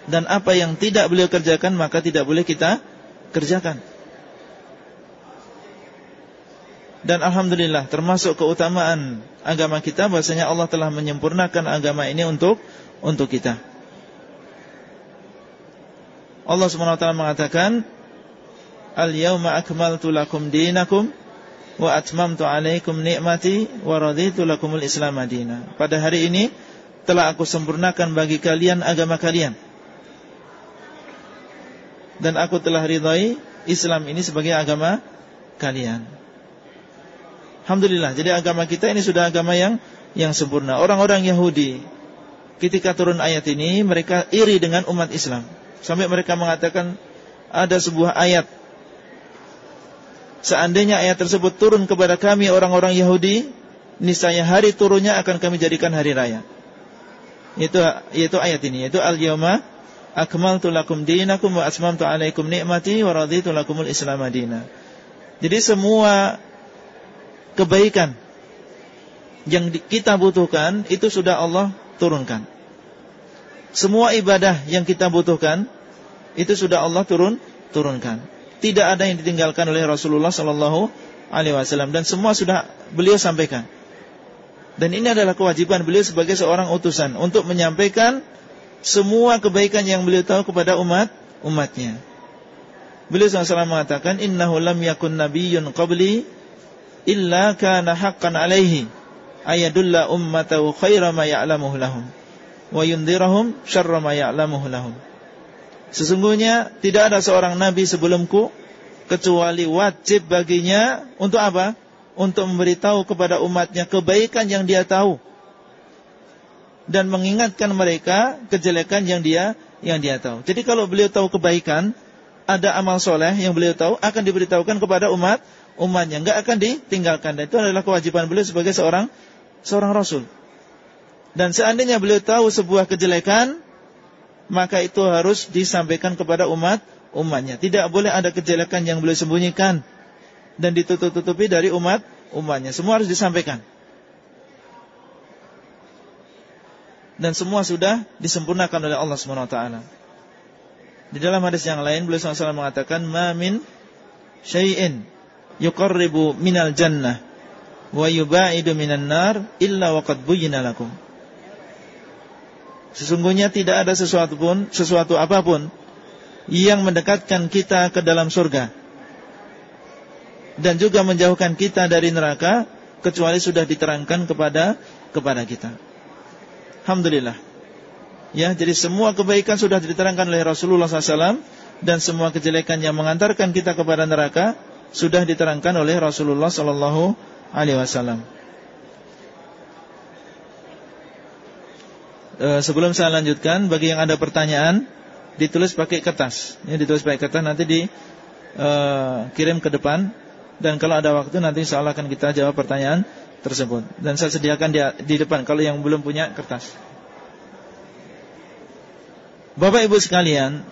Dan apa yang tidak beliau kerjakan maka tidak boleh kita kerjakan. Dan alhamdulillah termasuk keutamaan agama kita bahwasanya Allah telah menyempurnakan agama ini untuk untuk kita. Allah taala mengatakan, "Al-yauma akmaltu lakum dinakum wa atmamtu 'alaikum ni'mati wa raditu lakumul Islam madina." Pada hari ini telah aku sempurnakan bagi kalian agama kalian. Dan aku telah ridhai Islam ini sebagai agama kalian. Alhamdulillah. Jadi agama kita ini sudah agama yang yang sempurna. Orang-orang Yahudi ketika turun ayat ini mereka iri dengan umat Islam. Sampai mereka mengatakan ada sebuah ayat Seandainya ayat tersebut turun kepada kami orang-orang Yahudi, niscaya hari turunnya akan kami jadikan hari raya. Itu yaitu ayat ini, yaitu al-yauma akmaltu lakum dinakum wa atmamtu alaikum ni'mati wa raditu lakumul Islam madina. Jadi semua kebaikan yang kita butuhkan itu sudah Allah turunkan. Semua ibadah yang kita butuhkan itu sudah Allah turun turunkan. Tidak ada yang ditinggalkan oleh Rasulullah sallallahu alaihi wasallam dan semua sudah beliau sampaikan. Dan ini adalah kewajiban beliau sebagai seorang utusan untuk menyampaikan semua kebaikan yang beliau tahu kepada umat umatnya. Beliau SAW mengatakan, Innahu lam yakun nabiyyun qabli illa kana haqqan alaihi ayadulla ummatahu khaira ma ya'lamuhu lahum wa yundhirahum syarra ma ya'lamuhu lahum Sesungguhnya tidak ada seorang nabi sebelumku kecuali wajib baginya untuk apa? Untuk memberitahu kepada umatnya kebaikan yang dia tahu dan mengingatkan mereka kejelekan yang dia yang dia tahu. Jadi kalau beliau tahu kebaikan, ada amal soleh yang beliau tahu akan diberitahukan kepada umat umatnya nggak akan ditinggalkan dan itu adalah kewajiban beliau sebagai seorang seorang rasul. Dan seandainya beliau tahu sebuah kejelekan, maka itu harus disampaikan kepada umat umatnya. Tidak boleh ada kejelekan yang beliau sembunyikan dan ditutup-tutupi dari umat umatnya. Semua harus disampaikan. Dan semua sudah disempurnakan oleh Allah Subhanahu wa taala. Di dalam hadis yang lain beliau SAW mengatakan, "Ma min syai'in yuqarribu minal jannah wa yubaidu minan nar illa waqad buyyina lakum. Sesungguhnya tidak ada sesuatu pun, sesuatu apa pun yang mendekatkan kita ke dalam surga dan juga menjauhkan kita dari neraka kecuali sudah diterangkan kepada kepada kita. Alhamdulillah. Ya, jadi semua kebaikan sudah diterangkan oleh Rasulullah SAW dan semua kejelekan yang mengantarkan kita kepada neraka sudah diterangkan oleh Rasulullah sallallahu alaihi wasallam. E, sebelum saya lanjutkan, bagi yang ada pertanyaan, ditulis pakai kertas. Ini ditulis pakai kertas nanti dikirim e, ke depan dan kalau ada waktu nanti insyaallah akan kita jawab pertanyaan tersebut. Dan saya sediakan di, di depan kalau yang belum punya kertas. Bapak Ibu sekalian,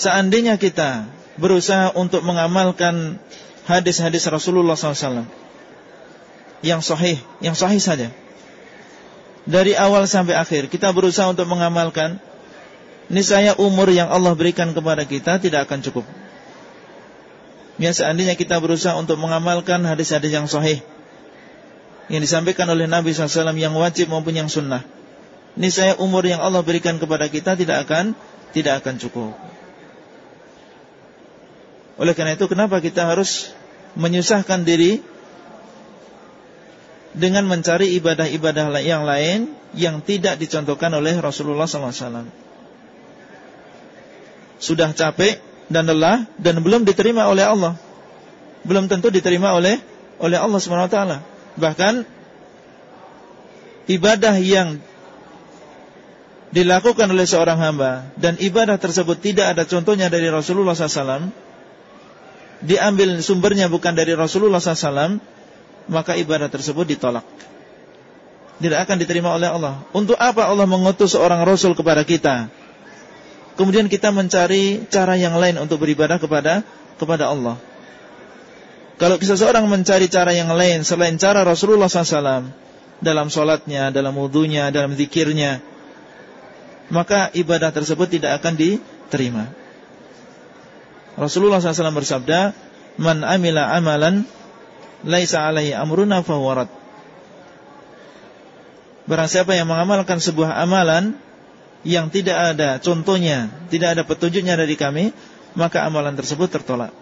seandainya kita berusaha untuk mengamalkan hadis-hadis Rasulullah SAW yang sahih, yang sahih saja. Dari awal sampai akhir kita berusaha untuk mengamalkan niscaya umur yang Allah berikan kepada kita tidak akan cukup. Ya seandainya kita berusaha untuk mengamalkan hadis-hadis yang sahih yang disampaikan oleh Nabi SAW yang wajib maupun yang sunnah, niscaya umur yang Allah berikan kepada kita tidak akan tidak akan cukup. Oleh karena itu kenapa kita harus menyusahkan diri dengan mencari ibadah-ibadah yang lain yang tidak dicontohkan oleh Rasulullah SAW. Sudah capek dan lelah dan belum diterima oleh Allah. Belum tentu diterima oleh oleh Allah SWT. Bahkan ibadah yang dilakukan oleh seorang hamba dan ibadah tersebut tidak ada contohnya dari Rasulullah SAW diambil sumbernya bukan dari Rasulullah SAW, maka ibadah tersebut ditolak. Tidak akan diterima oleh Allah. Untuk apa Allah mengutus seorang Rasul kepada kita? Kemudian kita mencari cara yang lain untuk beribadah kepada kepada Allah. Kalau seseorang mencari cara yang lain selain cara Rasulullah SAW dalam sholatnya, dalam wudhunya, dalam zikirnya, maka ibadah tersebut tidak akan diterima. Rasulullah SAW bersabda, "Man amila amalan laisa alaihi amruna fawarat." Barang siapa yang mengamalkan sebuah amalan yang tidak ada contohnya, tidak ada petunjuknya dari kami, maka amalan tersebut tertolak.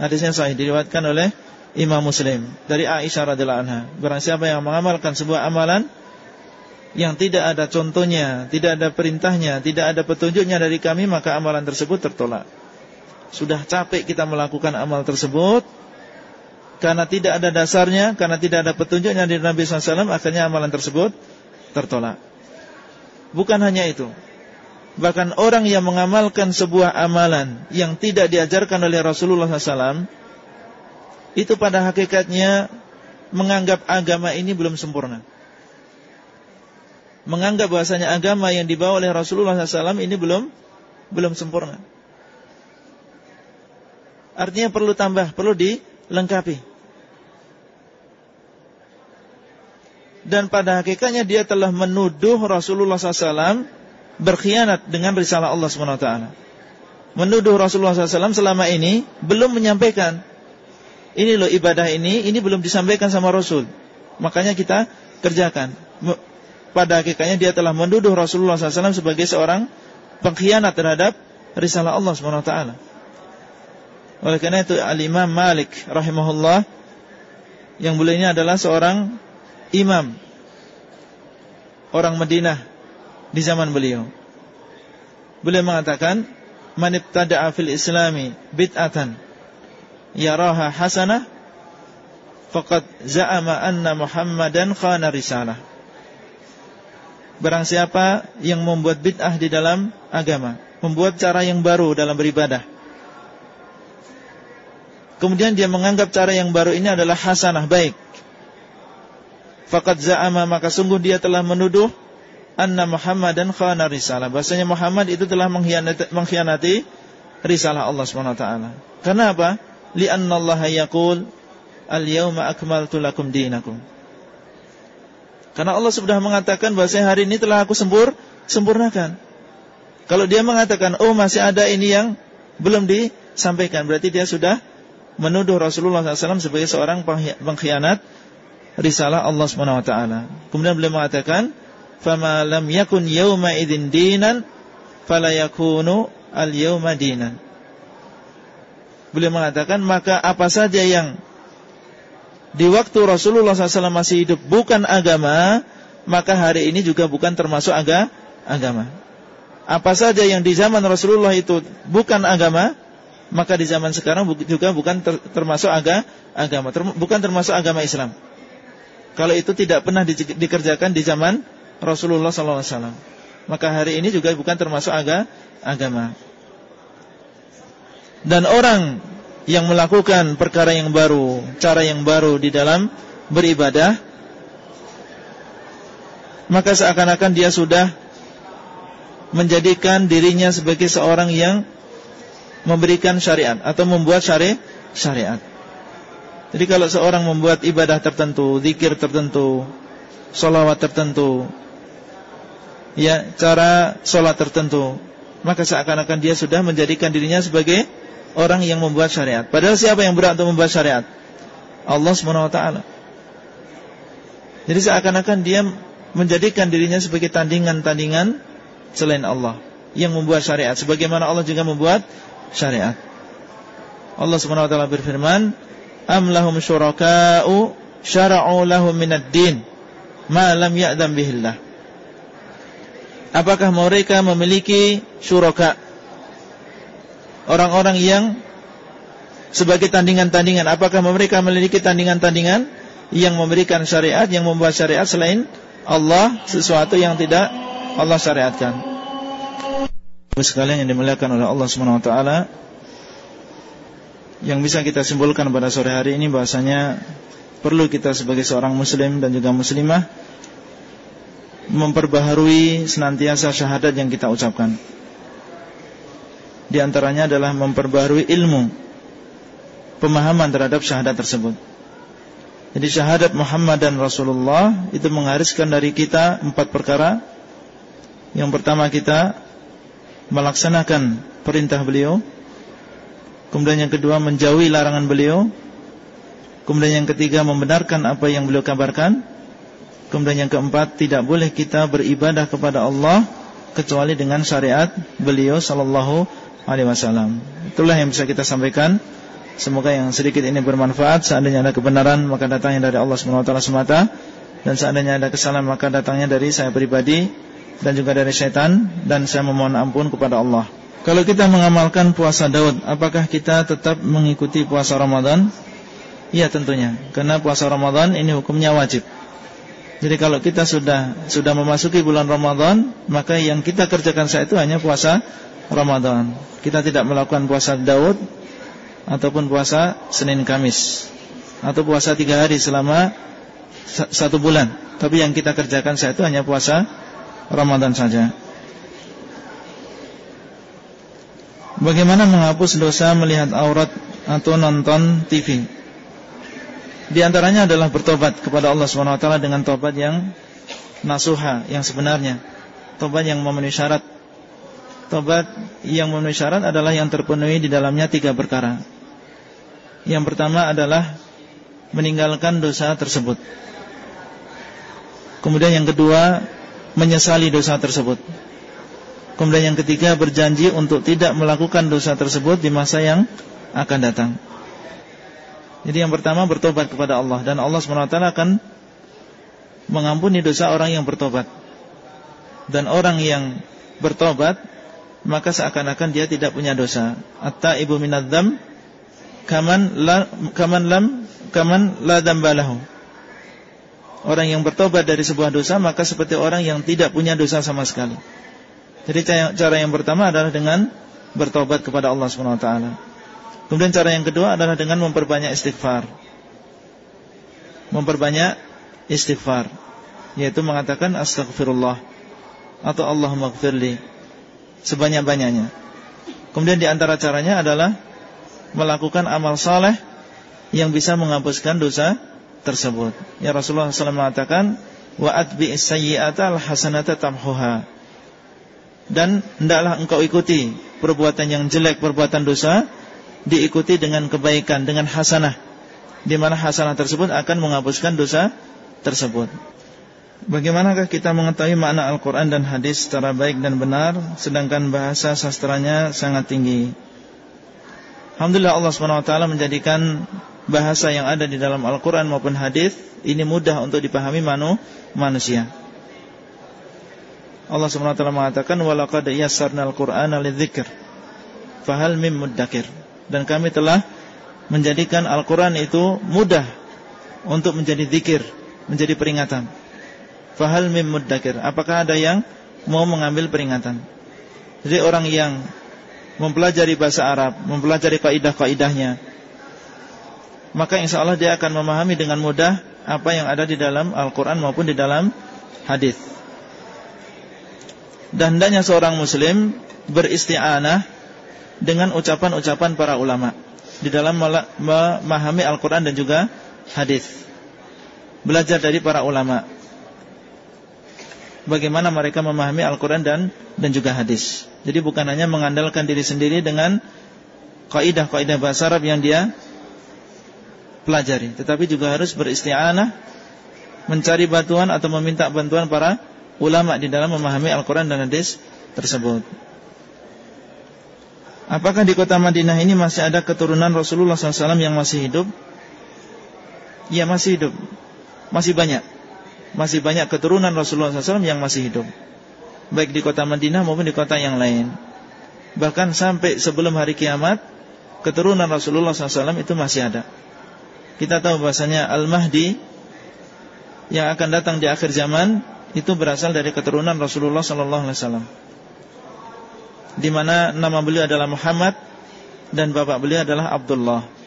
Hadisnya sahih diriwayatkan oleh Imam Muslim dari Aisyah radhiyallahu anha. Barang siapa yang mengamalkan sebuah amalan yang tidak ada contohnya, tidak ada perintahnya, tidak ada petunjuknya dari kami, maka amalan tersebut tertolak. Sudah capek kita melakukan amal tersebut Karena tidak ada dasarnya Karena tidak ada petunjuknya dari Nabi SAW Akhirnya amalan tersebut tertolak. Bukan hanya itu. Bahkan orang yang mengamalkan sebuah amalan Yang tidak diajarkan oleh Rasulullah SAW Itu pada hakikatnya Menganggap agama ini belum sempurna. Menganggap bahasanya agama yang dibawa oleh Rasulullah SAW Ini belum belum sempurna. Artinya perlu tambah, perlu dilengkapi. Dan pada hakikatnya dia telah menuduh Rasulullah SAW berkhianat dengan risalah Allah SWT. Menuduh Rasulullah SAW selama ini belum menyampaikan. Ini loh ibadah ini, ini belum disampaikan sama Rasul. Makanya kita kerjakan. Pada hakikatnya dia telah menuduh Rasulullah SAW sebagai seorang pengkhianat terhadap risalah Allah SWT. Oleh karena itu Al-Imam Malik rahimahullah yang beliau adalah seorang imam orang Madinah di zaman beliau. Beliau mengatakan, "Man ibtada'a fil Islami bid'atan yaraha hasanah faqad za'ama anna Muhammadan khana risalah." Barang siapa yang membuat bid'ah di dalam agama, membuat cara yang baru dalam beribadah, Kemudian dia menganggap cara yang baru ini adalah hasanah baik. Fakat za'ama maka sungguh dia telah menuduh anna Muhammadan khana risalah. Bahasanya Muhammad itu telah mengkhianati, mengkhianati risalah Allah SWT. Karena apa? Lianna Allah yaqul al-yawma akmaltu lakum dinakum. Karena Allah sudah mengatakan bahasanya hari ini telah aku sempur, sempurnakan. Kalau dia mengatakan, oh masih ada ini yang belum disampaikan, berarti dia sudah menuduh Rasulullah SAW sebagai seorang pengkhianat risalah Allah SWT. Kemudian beliau mengatakan, "Fama lam yakun yawma idzin dinan, fala yakunu al-yawma dinan." Beliau mengatakan, maka apa saja yang di waktu Rasulullah SAW masih hidup bukan agama, maka hari ini juga bukan termasuk aga, agama. Apa saja yang di zaman Rasulullah itu bukan agama, maka di zaman sekarang juga bukan termasuk aga, agama, bukan termasuk agama Islam. Kalau itu tidak pernah di, dikerjakan di zaman Rasulullah SAW, maka hari ini juga bukan termasuk aga, agama. Dan orang yang melakukan perkara yang baru, cara yang baru di dalam beribadah, maka seakan-akan dia sudah menjadikan dirinya sebagai seorang yang memberikan syariat atau membuat syari syariat. Jadi kalau seorang membuat ibadah tertentu, zikir tertentu, solawat tertentu, ya cara solat tertentu, maka seakan-akan dia sudah menjadikan dirinya sebagai orang yang membuat syariat. Padahal siapa yang berat untuk membuat syariat? Allah swt. Jadi seakan-akan dia menjadikan dirinya sebagai tandingan-tandingan selain Allah yang membuat syariat. Sebagaimana Allah juga membuat syariat. Allah Subhanahu wa taala berfirman, "Am lahum syuraka'u syara'u lahum minad din ma lam ya'dam bihillah." Apakah mereka memiliki syuraka? Orang-orang yang sebagai tandingan-tandingan, apakah mereka memiliki tandingan-tandingan yang memberikan syariat, yang membuat syariat selain Allah sesuatu yang tidak Allah syariatkan? sekalian yang dimuliakan oleh Allah Subhanahu wa taala yang bisa kita simpulkan pada sore hari ini bahasanya perlu kita sebagai seorang muslim dan juga muslimah memperbaharui senantiasa syahadat yang kita ucapkan. Di antaranya adalah memperbaharui ilmu pemahaman terhadap syahadat tersebut. Jadi syahadat Muhammad dan Rasulullah itu menghariskan dari kita empat perkara. Yang pertama kita melaksanakan perintah beliau Kemudian yang kedua menjauhi larangan beliau. Kemudian yang ketiga membenarkan apa yang beliau kabarkan. Kemudian yang keempat tidak boleh kita beribadah kepada Allah Kecuali dengan syariat beliau Sallallahu alaihi wasallam. Itulah yang bisa kita sampaikan. Semoga yang sedikit ini bermanfaat. Seandainya ada kebenaran maka datangnya dari Allah SWT semata. Dan seandainya ada kesalahan maka datangnya dari saya pribadi Dan juga dari syaitan. Dan saya memohon ampun kepada Allah kalau kita mengamalkan puasa Daud, apakah kita tetap mengikuti puasa Ramadan? Iya tentunya, karena puasa Ramadan ini hukumnya wajib. Jadi kalau kita sudah sudah memasuki bulan Ramadan, maka yang kita kerjakan saat itu hanya puasa Ramadan. Kita tidak melakukan puasa Daud ataupun puasa Senin Kamis atau puasa tiga hari selama satu bulan. Tapi yang kita kerjakan saat itu hanya puasa Ramadan saja. Bagaimana menghapus dosa melihat aurat atau nonton TV? Di antaranya adalah bertobat kepada Allah SWT dengan tobat yang nasuha, yang sebenarnya. Tobat yang memenuhi syarat. Tobat yang memenuhi syarat adalah yang terpenuhi di dalamnya tiga perkara. Yang pertama adalah meninggalkan dosa tersebut. Kemudian yang kedua, menyesali dosa tersebut. Kemudian yang ketiga berjanji untuk tidak melakukan dosa tersebut di masa yang akan datang. Jadi yang pertama bertobat kepada Allah dan Allah SWT akan mengampuni dosa orang yang bertobat. Dan orang yang bertobat maka seakan-akan dia tidak punya dosa. Atta ibu minadzam kaman la kaman lam kaman la dambalahu. Orang yang bertobat dari sebuah dosa maka seperti orang yang tidak punya dosa sama sekali. Jadi cara yang pertama adalah dengan bertobat kepada Allah Subhanahu wa taala. Kemudian cara yang kedua adalah dengan memperbanyak istighfar. Memperbanyak istighfar, yaitu mengatakan astagfirullah atau Allahumma gfirli sebanyak-banyaknya. Kemudian di antara caranya adalah melakukan amal saleh yang bisa menghapuskan dosa tersebut. Ya Rasulullah SAW mengatakan wa atbi'is sayyi'ata al-hasanata tamhuha dan hendaklah engkau ikuti perbuatan yang jelek, perbuatan dosa diikuti dengan kebaikan, dengan hasanah. Di mana hasanah tersebut akan menghapuskan dosa tersebut. Bagaimanakah kita mengetahui makna Al-Quran dan hadis secara baik dan benar Sedangkan bahasa sastranya sangat tinggi Alhamdulillah Allah SWT menjadikan bahasa yang ada di dalam Al-Quran maupun hadis Ini mudah untuk dipahami manu, manusia Allah SWT mengatakan walaqad yassarnal Qur'ana lidzikr fahal mim muddakir dan kami telah menjadikan Al-Qur'an itu mudah untuk menjadi zikir, menjadi peringatan. Fahal mim muddakir. Apakah ada yang mau mengambil peringatan? Jadi orang yang mempelajari bahasa Arab, mempelajari kaidah-kaidahnya, maka insya Allah dia akan memahami dengan mudah apa yang ada di dalam Al-Quran maupun di dalam hadis. Dan hendaknya seorang muslim beristi'anah dengan ucapan-ucapan para ulama di dalam memahami Al-Quran dan juga hadis. Belajar dari para ulama. Bagaimana mereka memahami Al-Quran dan dan juga hadis. Jadi bukan hanya mengandalkan diri sendiri dengan kaidah-kaidah bahasa Arab yang dia pelajari, tetapi juga harus beristi'anah mencari bantuan atau meminta bantuan para ulama di dalam memahami Al-Quran dan hadis tersebut. Apakah di kota Madinah ini masih ada keturunan Rasulullah SAW yang masih hidup? Ya masih hidup. Masih banyak. Masih banyak keturunan Rasulullah SAW yang masih hidup. Baik di kota Madinah maupun di kota yang lain. Bahkan sampai sebelum hari kiamat Keturunan Rasulullah SAW itu masih ada. Kita tahu bahasanya Al-Mahdi Yang akan datang di akhir zaman itu berasal dari keturunan Rasulullah sallallahu alaihi wasallam. Di mana nama beliau adalah Muhammad dan bapak beliau adalah Abdullah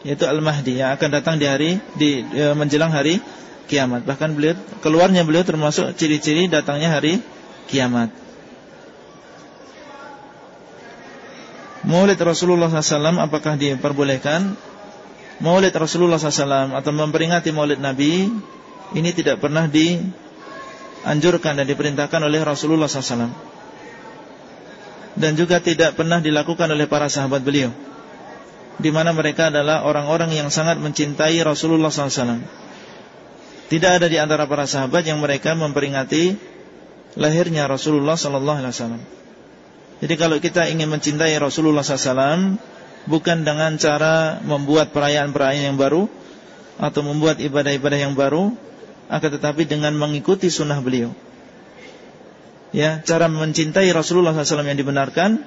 yaitu Al-Mahdi yang akan datang di hari di e, menjelang hari kiamat. Bahkan beliau keluarnya beliau termasuk ciri-ciri datangnya hari kiamat. Maulid Rasulullah SAW apakah diperbolehkan? Maulid Rasulullah SAW atau memperingati Maulid Nabi ini tidak pernah dianjurkan dan diperintahkan oleh Rasulullah SAW dan juga tidak pernah dilakukan oleh para sahabat beliau di mana mereka adalah orang-orang yang sangat mencintai Rasulullah SAW. Tidak ada di antara para sahabat yang mereka memperingati lahirnya Rasulullah SAW. Jadi kalau kita ingin mencintai Rasulullah SAW, bukan dengan cara membuat perayaan-perayaan yang baru atau membuat ibadah-ibadah yang baru, akan tetapi dengan mengikuti sunnah beliau. Ya, cara mencintai Rasulullah SAW yang dibenarkan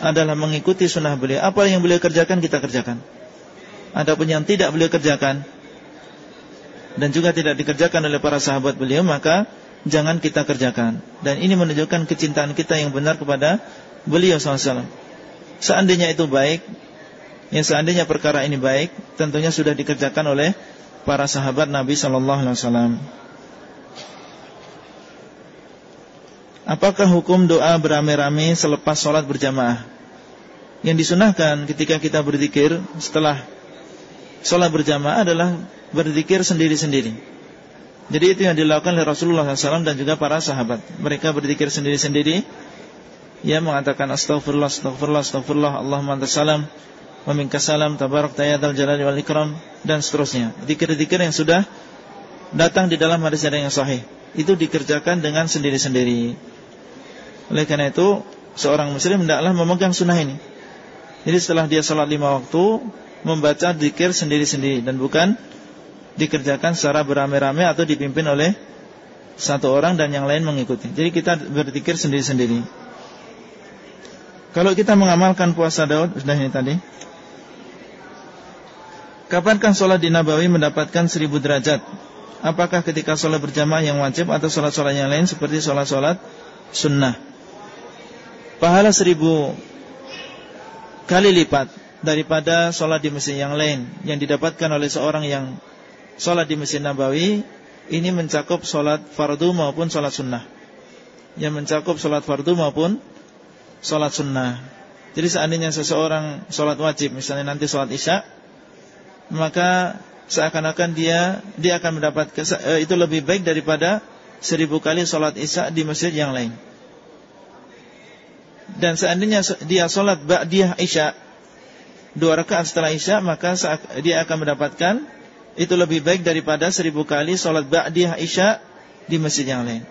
adalah mengikuti sunnah beliau. Apa yang beliau kerjakan kita kerjakan. Adapun yang tidak beliau kerjakan dan juga tidak dikerjakan oleh para sahabat beliau maka jangan kita kerjakan. Dan ini menunjukkan kecintaan kita yang benar kepada beliau SAW. Seandainya itu baik, ya seandainya perkara ini baik, tentunya sudah dikerjakan oleh para sahabat Nabi Sallallahu Alaihi Wasallam. Apakah hukum doa beramai-ramai selepas sholat berjamaah? Yang disunahkan ketika kita berzikir setelah sholat berjamaah adalah berzikir sendiri-sendiri. Jadi itu yang dilakukan oleh Rasulullah SAW dan juga para sahabat. Mereka berzikir sendiri-sendiri. Ia mengatakan astagfirullah, astagfirullah, astagfirullah, Allahumma antas salam, wa salam, tabarak tayyadal jalali wal ikram, dan seterusnya. Zikir-zikir yang sudah datang di dalam hadis yang sahih. Itu dikerjakan dengan sendiri-sendiri. Oleh karena itu Seorang muslim hendaklah memegang sunnah ini Jadi setelah dia sholat lima waktu Membaca dikir sendiri-sendiri Dan bukan dikerjakan secara beramai-ramai Atau dipimpin oleh Satu orang dan yang lain mengikuti Jadi kita berzikir sendiri-sendiri Kalau kita mengamalkan puasa Daud Sudah ini tadi Kapankah sholat di Nabawi mendapatkan seribu derajat. Apakah ketika sholat berjamaah yang wajib Atau sholat-sholat yang lain Seperti sholat-sholat sunnah? Pahala seribu kali lipat daripada sholat di masjid yang lain yang didapatkan oleh seorang yang sholat di masjid Nabawi ini mencakup sholat fardu maupun sholat sunnah. Yang mencakup sholat fardu maupun sholat sunnah. Jadi seandainya seseorang sholat wajib misalnya nanti sholat isya maka seakan-akan dia dia akan mendapatkan eh, itu lebih baik daripada seribu kali sholat isya di masjid yang lain. Dan seandainya dia sholat ba'diyah isya Dua rakaat setelah isya Maka dia akan mendapatkan Itu lebih baik daripada seribu kali Sholat ba'diyah isya Di masjid yang lain.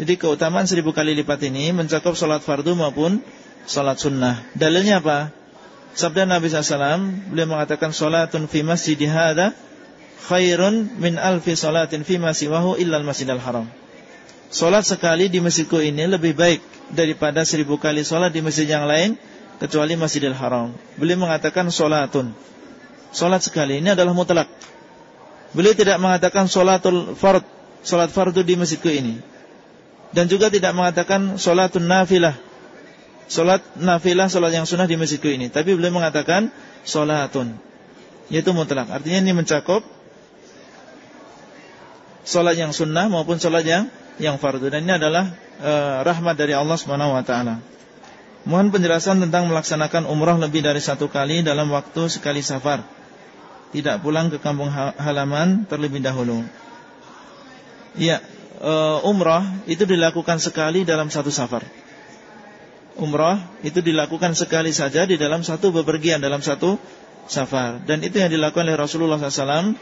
Jadi keutamaan seribu kali lipat ini Mencakup sholat fardu maupun Sholat sunnah. Dalilnya apa? Sabda Nabi SAW Beliau mengatakan Sholatun fi masjid hadha Khairun min alfi sholatin fi masiwahu illal masjidal haram Sholat sekali di masjidku ini lebih baik daripada seribu kali sholat di masjid yang lain kecuali Masjidil Haram. Beliau mengatakan sholatun. Sholat sekali ini adalah mutlak. Beliau tidak mengatakan sholatul fard, sholat fardu di masjidku ini. Dan juga tidak mengatakan sholatun nafilah. Sholat nafilah, sholat yang sunnah di masjidku ini. Tapi beliau mengatakan sholatun. Yaitu mutlak. Artinya ini mencakup sholat yang sunnah maupun sholat yang yang fardu. Dan ini adalah uh, rahmat dari Allah taala. Mohon penjelasan tentang melaksanakan umrah lebih dari satu kali dalam waktu sekali safar. Tidak pulang ke kampung halaman terlebih dahulu. Ya, uh, umrah itu dilakukan sekali dalam satu safar. Umrah itu dilakukan sekali saja di dalam satu bepergian dalam satu safar. Dan itu yang dilakukan oleh Rasulullah SAW.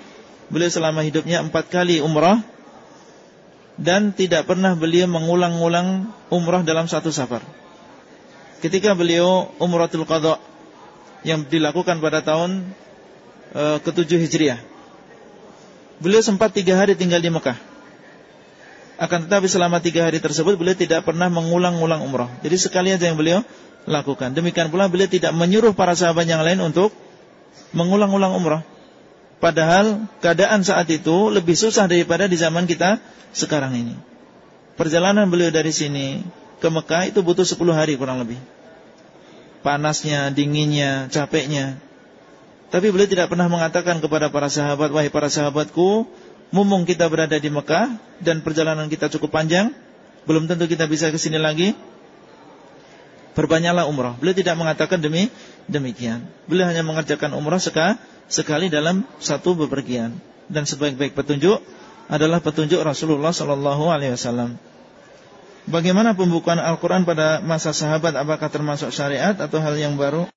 Beliau selama hidupnya empat kali umrah dan tidak pernah beliau mengulang-ulang umrah dalam satu safar. Ketika beliau umratul qadha yang dilakukan pada tahun e, ke-7 Hijriah. Beliau sempat tiga hari tinggal di Mekah. Akan tetapi selama tiga hari tersebut beliau tidak pernah mengulang-ulang umrah. Jadi sekali aja yang beliau lakukan. Demikian pula beliau tidak menyuruh para sahabat yang lain untuk mengulang-ulang umrah. Padahal keadaan saat itu lebih susah daripada di zaman kita sekarang ini. Perjalanan beliau dari sini ke Mekah itu butuh 10 hari kurang lebih. panasnya, dinginnya, capeknya. Tapi beliau tidak pernah mengatakan kepada para sahabat, wahai para sahabatku, mumpung kita berada di Mekah dan perjalanan kita cukup panjang, belum tentu kita bisa ke sini lagi. Perbanyaklah umrah. Beliau tidak mengatakan demi demikian. Beliau hanya mengerjakan umrah sekali dalam satu bepergian. Dan sebaik-baik petunjuk adalah petunjuk Rasulullah Sallallahu Alaihi Wasallam. Bagaimana pembukaan Al-Quran pada masa sahabat Apakah termasuk syariat atau hal yang baru